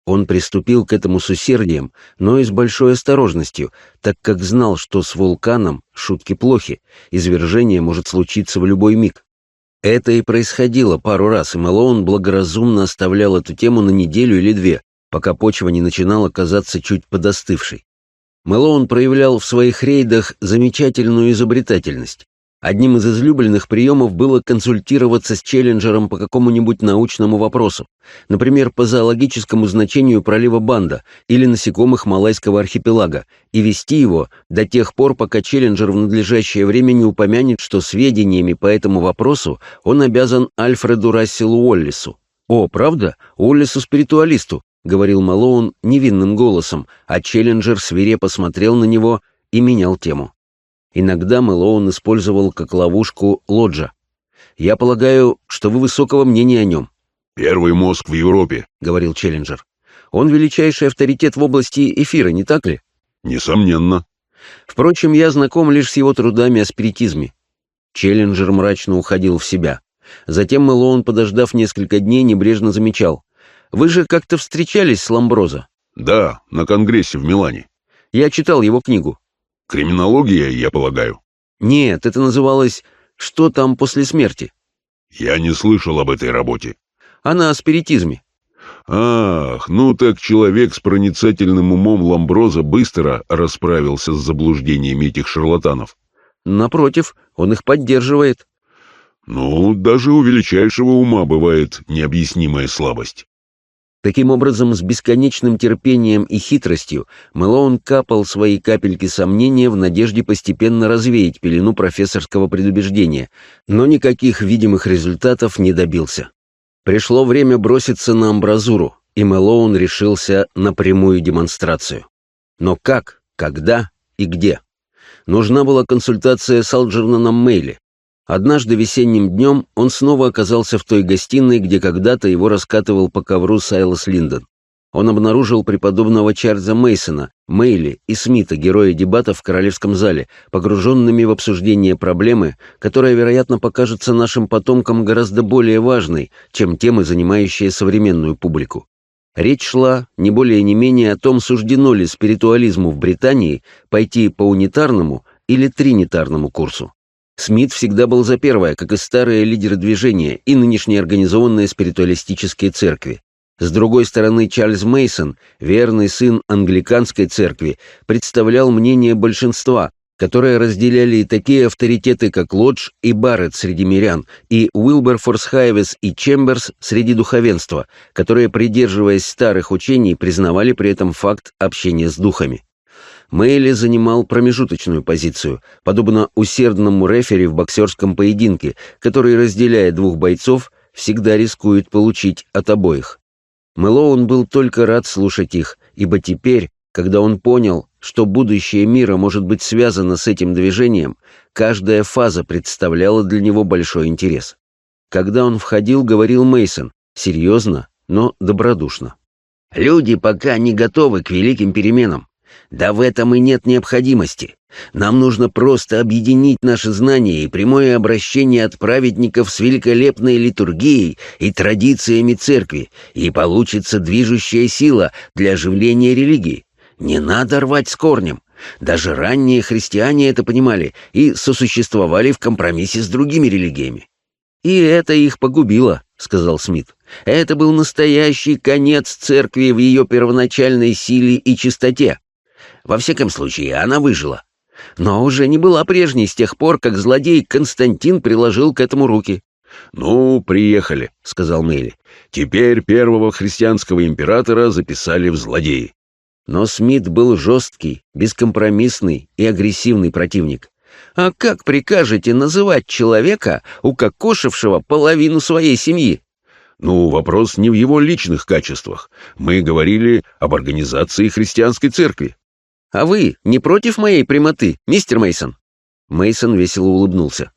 Он приступил к этому с усердием, но и с большой осторожностью, так как знал, что с вулканом шутки плохи, извержение может случиться в любой миг. Это и происходило пару раз, и Мэлоун благоразумно оставлял эту тему на неделю или две, пока почва не начинала казаться чуть подостывшей. Мэлоун проявлял в своих рейдах замечательную изобретательность. Одним из излюбленных приемов было консультироваться с челленджером по какому-нибудь научному вопросу, например, по зоологическому значению пролива Банда или насекомых Малайского архипелага, и вести его до тех пор, пока челленджер в надлежащее время не упомянет, что сведениями по этому вопросу он обязан Альфреду Расселу Уоллису. О, правда? Уоллису-спиритуалисту, говорил Малоун невинным голосом, а челленджер свирепо смотрел на него и менял тему. Иногда Мэлоун использовал как ловушку Лоджа. «Я полагаю, что вы высокого мнения о нем». «Первый мозг в Европе», — говорил Челленджер. «Он величайший авторитет в области эфира, не так ли?» «Несомненно». «Впрочем, я знаком лишь с его трудами о спиритизме». Челленджер мрачно уходил в себя. Затем Мэлоун, подождав несколько дней, небрежно замечал. «Вы же как-то встречались с Ламброзо?» «Да, на конгрессе в Милане». «Я читал его книгу». Криминология, я полагаю? Нет, это называлось «Что там после смерти?» Я не слышал об этой работе. А на спиритизме. Ах, ну так человек с проницательным умом Ламброза быстро расправился с заблуждениями этих шарлатанов. Напротив, он их поддерживает. Ну, даже у величайшего ума бывает необъяснимая слабость. Таким образом, с бесконечным терпением и хитростью Мэлоун капал свои капельки сомнения в надежде постепенно развеять пелену профессорского предубеждения, но никаких видимых результатов не добился. Пришло время броситься на амбразуру, и Мэлоун решился на прямую демонстрацию. Но как, когда и где? Нужна была консультация с Алджерноном Мейли, Однажды весенним днем он снова оказался в той гостиной, где когда-то его раскатывал по ковру Сайлас Линдон. Он обнаружил преподобного Чарльза Мейсона, Мейли и Смита, героя дебатов в Королевском зале, погруженными в обсуждение проблемы, которая, вероятно, покажется нашим потомкам гораздо более важной, чем темы, занимающие современную публику. Речь шла не более не менее о том, суждено ли спиритуализму в Британии пойти по унитарному или тринитарному курсу. Смит всегда был за первое, как и старые лидеры движения и нынешние организованные спиритуалистические церкви. С другой стороны, Чарльз Мейсон, верный сын англиканской церкви, представлял мнение большинства, которое разделяли и такие авторитеты, как Лодж и Барретт среди мирян, и Уилберфорс Хайвес и Чемберс среди духовенства, которые, придерживаясь старых учений, признавали при этом факт общения с духами. Мэйли занимал промежуточную позицию, подобно усердному рефери в боксерском поединке, который, разделяя двух бойцов, всегда рискует получить от обоих. Мэлоун был только рад слушать их, ибо теперь, когда он понял, что будущее мира может быть связано с этим движением, каждая фаза представляла для него большой интерес. Когда он входил, говорил Мейсон, серьезно, но добродушно. «Люди пока не готовы к великим переменам. Да в этом и нет необходимости. Нам нужно просто объединить наши знания и прямое обращение от праведников с великолепной литургией и традициями церкви, и получится движущая сила для оживления религии. Не надо рвать с корнем. Даже ранние христиане это понимали и сосуществовали в компромиссе с другими религиями. «И это их погубило», — сказал Смит. «Это был настоящий конец церкви в ее первоначальной силе и чистоте. Во всяком случае, она выжила. Но уже не была прежней с тех пор, как злодей Константин приложил к этому руки. «Ну, приехали», — сказал Мэйли. «Теперь первого христианского императора записали в злодеи». Но Смит был жесткий, бескомпромиссный и агрессивный противник. «А как прикажете называть человека, укокошившего половину своей семьи?» «Ну, вопрос не в его личных качествах. Мы говорили об организации христианской церкви». А вы не против моей прямоты, мистер Мейсон? Мейсон весело улыбнулся.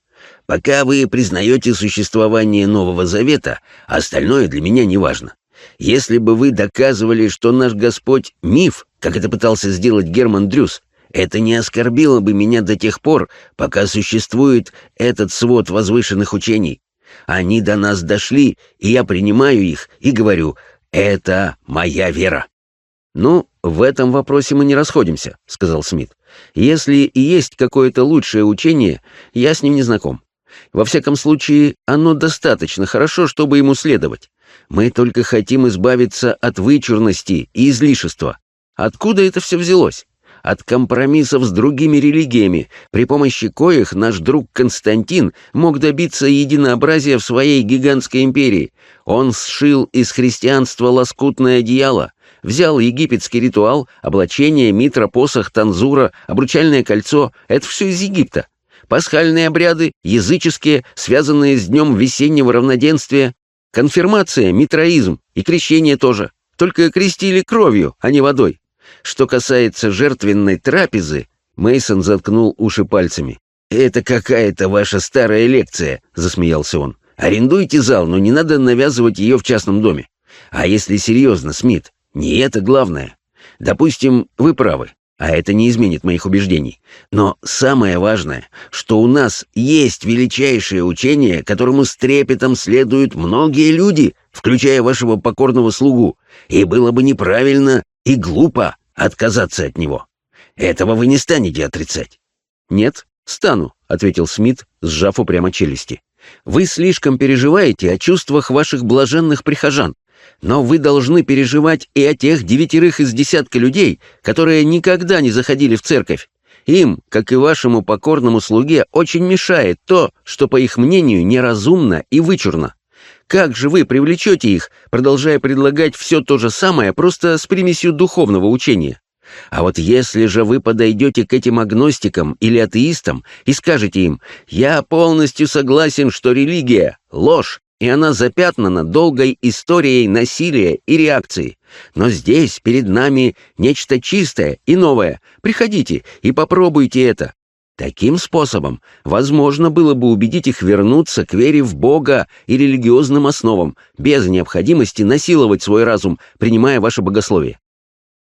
Пока вы признаете существование Нового Завета, остальное для меня не важно. Если бы вы доказывали, что наш Господь — миф, как это пытался сделать Герман Дрюс, это не оскорбило бы меня до тех пор, пока существует этот свод возвышенных учений. Они до нас дошли, и я принимаю их и говорю, это моя вера. «Ну, в этом вопросе мы не расходимся», — сказал Смит. «Если и есть какое-то лучшее учение, я с ним не знаком. Во всяком случае, оно достаточно хорошо, чтобы ему следовать. Мы только хотим избавиться от вычурности и излишества. Откуда это все взялось? От компромиссов с другими религиями, при помощи коих наш друг Константин мог добиться единообразия в своей гигантской империи. Он сшил из христианства лоскутное одеяло, Взял египетский ритуал, облачение, митра, посох, танзура, обручальное кольцо — это все из Египта. Пасхальные обряды, языческие, связанные с днем весеннего равноденствия, конфирмация, митроизм и крещение тоже. Только крестили кровью, а не водой. Что касается жертвенной трапезы, Мейсон заткнул уши пальцами. «Это какая-то ваша старая лекция», — засмеялся он. «Арендуйте зал, но не надо навязывать ее в частном доме. А если серьезно, Смит, не это главное. Допустим, вы правы, а это не изменит моих убеждений. Но самое важное, что у нас есть величайшее учение, которому с трепетом следуют многие люди, включая вашего покорного слугу, и было бы неправильно и глупо отказаться от него. Этого вы не станете отрицать. Нет, стану, ответил Смит, сжав упрямо челюсти. Вы слишком переживаете о чувствах ваших блаженных прихожан, но вы должны переживать и о тех девятерых из десятка людей, которые никогда не заходили в церковь. Им, как и вашему покорному слуге, очень мешает то, что, по их мнению, неразумно и вычурно. Как же вы привлечете их, продолжая предлагать все то же самое, просто с примесью духовного учения? А вот если же вы подойдете к этим агностикам или атеистам и скажете им «Я полностью согласен, что религия — ложь, и она запятнана долгой историей насилия и реакции. Но здесь перед нами нечто чистое и новое. Приходите и попробуйте это». Таким способом возможно было бы убедить их вернуться к вере в Бога и религиозным основам, без необходимости насиловать свой разум, принимая ваше богословие.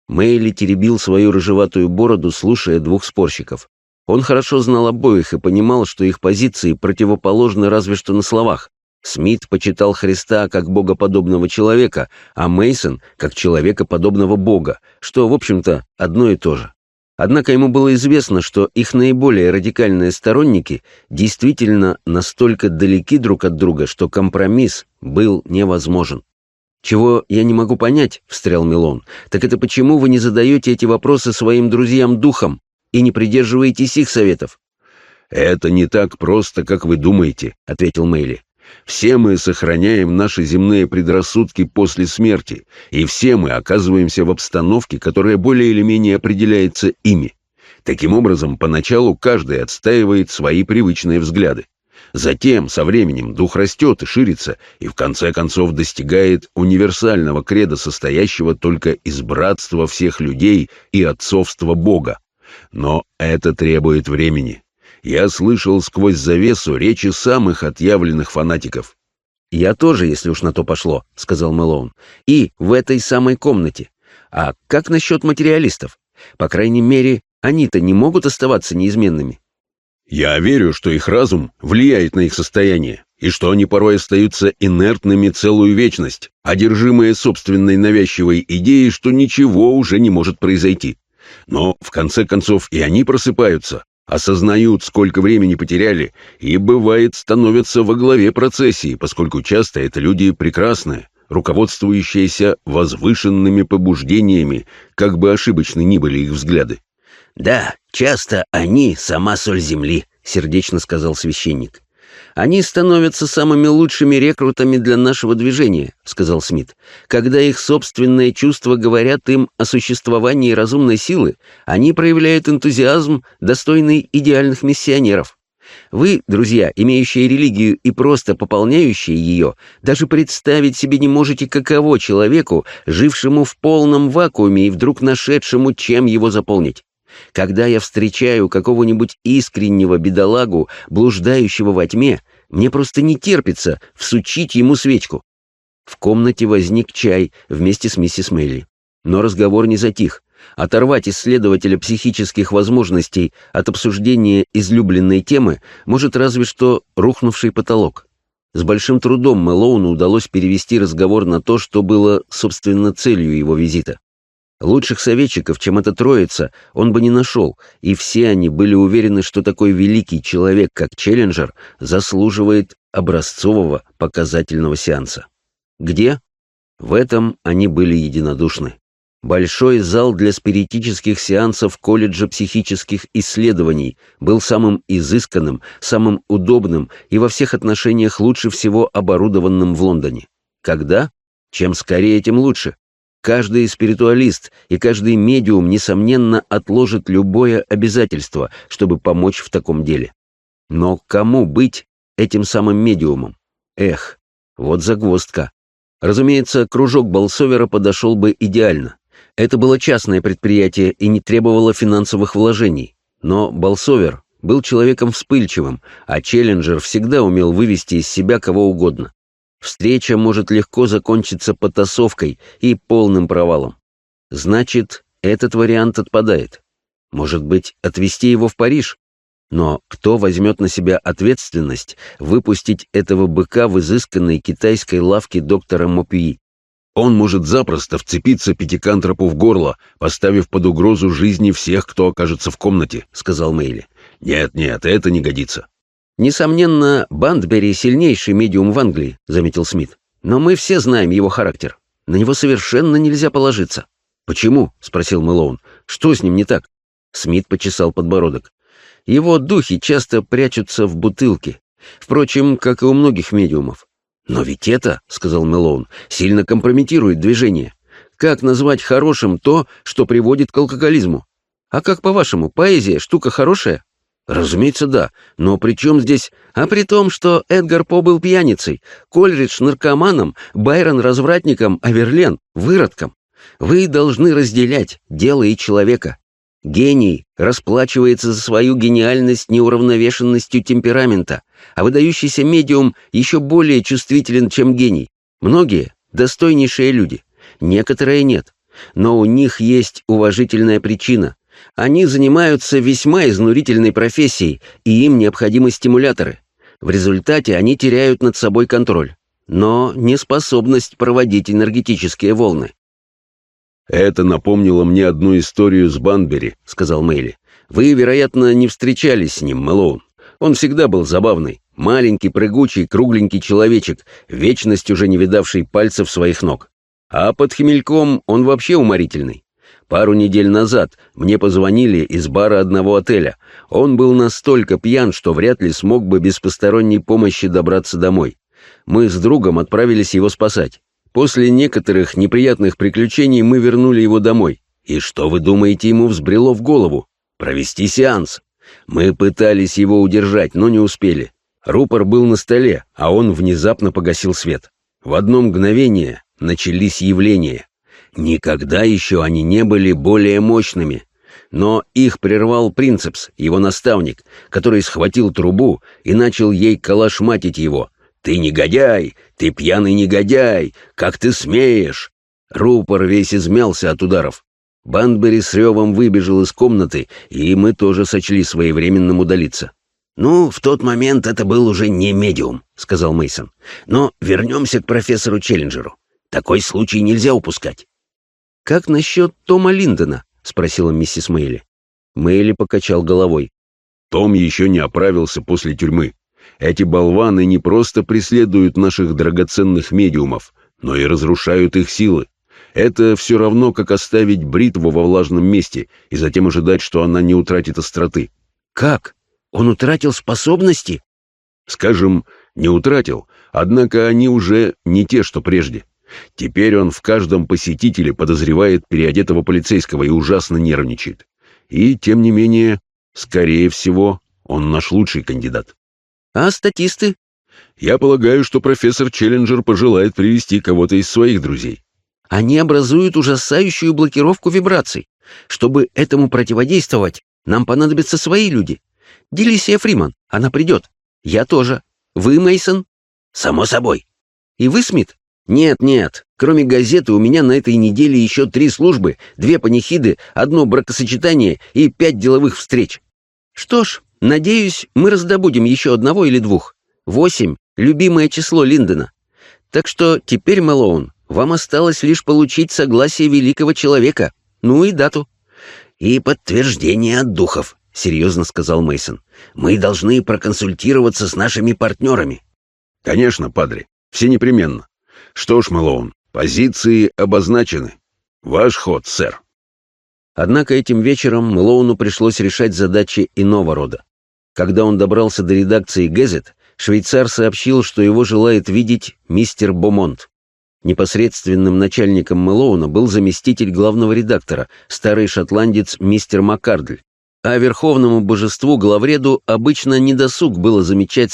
Мэйли теребил свою рыжеватую бороду, слушая двух спорщиков. Он хорошо знал обоих и понимал, что их позиции противоположны разве что на словах. Смит почитал Христа как богоподобного человека, а Мейсон как человека подобного бога, что, в общем-то, одно и то же. Однако ему было известно, что их наиболее радикальные сторонники действительно настолько далеки друг от друга, что компромисс был невозможен. «Чего я не могу понять», — встрял Милон, «так это почему вы не задаете эти вопросы своим друзьям-духам и не придерживаетесь их советов?» «Это не так просто, как вы думаете», — ответил Мэйли. «Все мы сохраняем наши земные предрассудки после смерти, и все мы оказываемся в обстановке, которая более или менее определяется ими. Таким образом, поначалу каждый отстаивает свои привычные взгляды. Затем, со временем, дух растет и ширится, и в конце концов достигает универсального креда, состоящего только из братства всех людей и отцовства Бога. Но это требует времени. Я слышал сквозь завесу речи самых отъявленных фанатиков. «Я тоже, если уж на то пошло», — сказал Мэлоун. «И в этой самой комнате. А как насчет материалистов? По крайней мере, они-то не могут оставаться неизменными». Я верю, что их разум влияет на их состояние, и что они порой остаются инертными целую вечность, одержимые собственной навязчивой идеей, что ничего уже не может произойти. Но, в конце концов, и они просыпаются, осознают, сколько времени потеряли, и, бывает, становятся во главе процессии, поскольку часто это люди прекрасные, руководствующиеся возвышенными побуждениями, как бы ошибочны ни были их взгляды. «Да, часто они — сама соль земли», — сердечно сказал священник. «Они становятся самыми лучшими рекрутами для нашего движения», — сказал Смит. «Когда их собственные чувства говорят им о существовании разумной силы, они проявляют энтузиазм, достойный идеальных миссионеров. Вы, друзья, имеющие религию и просто пополняющие ее, даже представить себе не можете, каково человеку, жившему в полном вакууме и вдруг нашедшему, чем его заполнить. Когда я встречаю какого-нибудь искреннего бедолагу, блуждающего во тьме, мне просто не терпится всучить ему свечку. В комнате возник чай вместе с миссис Мелли. Но разговор не затих. Оторвать исследователя психических возможностей от обсуждения излюбленной темы может разве что рухнувший потолок. С большим трудом Мэлоуну удалось перевести разговор на то, что было, собственно, целью его визита. Лучших советчиков, чем эта троица, он бы не нашел, и все они были уверены, что такой великий человек, как Челленджер, заслуживает образцового показательного сеанса. Где? В этом они были единодушны. Большой зал для спиритических сеансов колледжа психических исследований был самым изысканным, самым удобным и во всех отношениях лучше всего оборудованным в Лондоне. Когда? Чем скорее, тем лучше. Каждый спиритуалист и каждый медиум, несомненно, отложит любое обязательство, чтобы помочь в таком деле. Но кому быть этим самым медиумом? Эх, вот загвоздка. Разумеется, кружок Болсовера подошел бы идеально. Это было частное предприятие и не требовало финансовых вложений. Но Болсовер был человеком вспыльчивым, а Челленджер всегда умел вывести из себя кого угодно. Встреча может легко закончиться потасовкой и полным провалом. Значит, этот вариант отпадает. Может быть, отвезти его в Париж? Но кто возьмет на себя ответственность выпустить этого быка в изысканной китайской лавке доктора Мопюи? Он может запросто вцепиться пятикантропу в горло, поставив под угрозу жизни всех, кто окажется в комнате, — сказал Мейли. Нет, нет, это не годится. «Несомненно, Бандбери — сильнейший медиум в Англии», — заметил Смит. «Но мы все знаем его характер. На него совершенно нельзя положиться». «Почему?» — спросил Мэлоун. «Что с ним не так?» Смит почесал подбородок. «Его духи часто прячутся в бутылке. Впрочем, как и у многих медиумов. «Но ведь это, — сказал Мэлоун, — сильно компрометирует движение. Как назвать хорошим то, что приводит к алкоголизму? А как, по-вашему, поэзия — штука хорошая?» «Разумеется, да. Но при чем здесь...» «А при том, что Эдгар По был пьяницей, Кольридж — наркоманом, Байрон — развратником, а Верлен — выродком. Вы должны разделять дело и человека. Гений расплачивается за свою гениальность неуравновешенностью темперамента, а выдающийся медиум еще более чувствителен, чем гений. Многие — достойнейшие люди, некоторые нет. Но у них есть уважительная причина. Они занимаются весьма изнурительной профессией, и им необходимы стимуляторы. В результате они теряют над собой контроль, но не способность проводить энергетические волны. «Это напомнило мне одну историю с Банбери», — сказал Мэйли. «Вы, вероятно, не встречались с ним, Мэлоун. Он всегда был забавный. Маленький, прыгучий, кругленький человечек, вечность уже не видавший пальцев своих ног. А под хмельком он вообще уморительный. Пару недель назад мне позвонили из бара одного отеля. Он был настолько пьян, что вряд ли смог бы без посторонней помощи добраться домой. Мы с другом отправились его спасать. После некоторых неприятных приключений мы вернули его домой. И что вы думаете, ему взбрело в голову? Провести сеанс. Мы пытались его удержать, но не успели. Рупор был на столе, а он внезапно погасил свет. В одно мгновение начались явления. Никогда еще они не были более мощными. Но их прервал Принцепс, его наставник, который схватил трубу и начал ей калашматить его, «Ты негодяй! Ты пьяный негодяй! Как ты смеешь!» Рупор весь измялся от ударов. Бандбери с ревом выбежал из комнаты, и мы тоже сочли своевременным удалиться. «Ну, в тот момент это был уже не медиум», — сказал Мейсон. «Но вернемся к профессору Челленджеру. Такой случай нельзя упускать». «Как насчет Тома Линдона?» — спросила миссис Мейли. Мейли покачал головой. «Том еще не оправился после тюрьмы. Эти болваны не просто преследуют наших драгоценных медиумов, но и разрушают их силы. Это все равно, как оставить бритву во влажном месте и затем ожидать, что она не утратит остроты. Как? Он утратил способности? Скажем, не утратил, однако они уже не те, что прежде. Теперь он в каждом посетителе подозревает переодетого полицейского и ужасно нервничает. И, тем не менее, скорее всего, он наш лучший кандидат. А статисты? Я полагаю, что профессор Челленджер пожелает привести кого-то из своих друзей. Они образуют ужасающую блокировку вибраций. Чтобы этому противодействовать, нам понадобятся свои люди. Делисия Фриман, она придет. Я тоже. Вы, Мейсон? Само собой. И вы, Смит? Нет, нет. Кроме газеты у меня на этой неделе еще три службы, две панихиды, одно бракосочетание и пять деловых встреч. Что ж, Надеюсь, мы раздобудем еще одного или двух. Восемь — любимое число Линдона. Так что теперь, Мэлоун, вам осталось лишь получить согласие великого человека. Ну и дату. И подтверждение от духов, — серьезно сказал Мейсон. Мы должны проконсультироваться с нашими партнерами. Конечно, падре, все непременно. Что ж, Мэлоун, позиции обозначены. Ваш ход, сэр. Однако этим вечером Мэлоуну пришлось решать задачи иного рода. Когда он добрался до редакции «Гезет», швейцар сообщил, что его желает видеть мистер Бомонт. Непосредственным начальником Мэлоуна был заместитель главного редактора, старый шотландец мистер Маккардль. А верховному божеству главреду обычно недосуг было замечать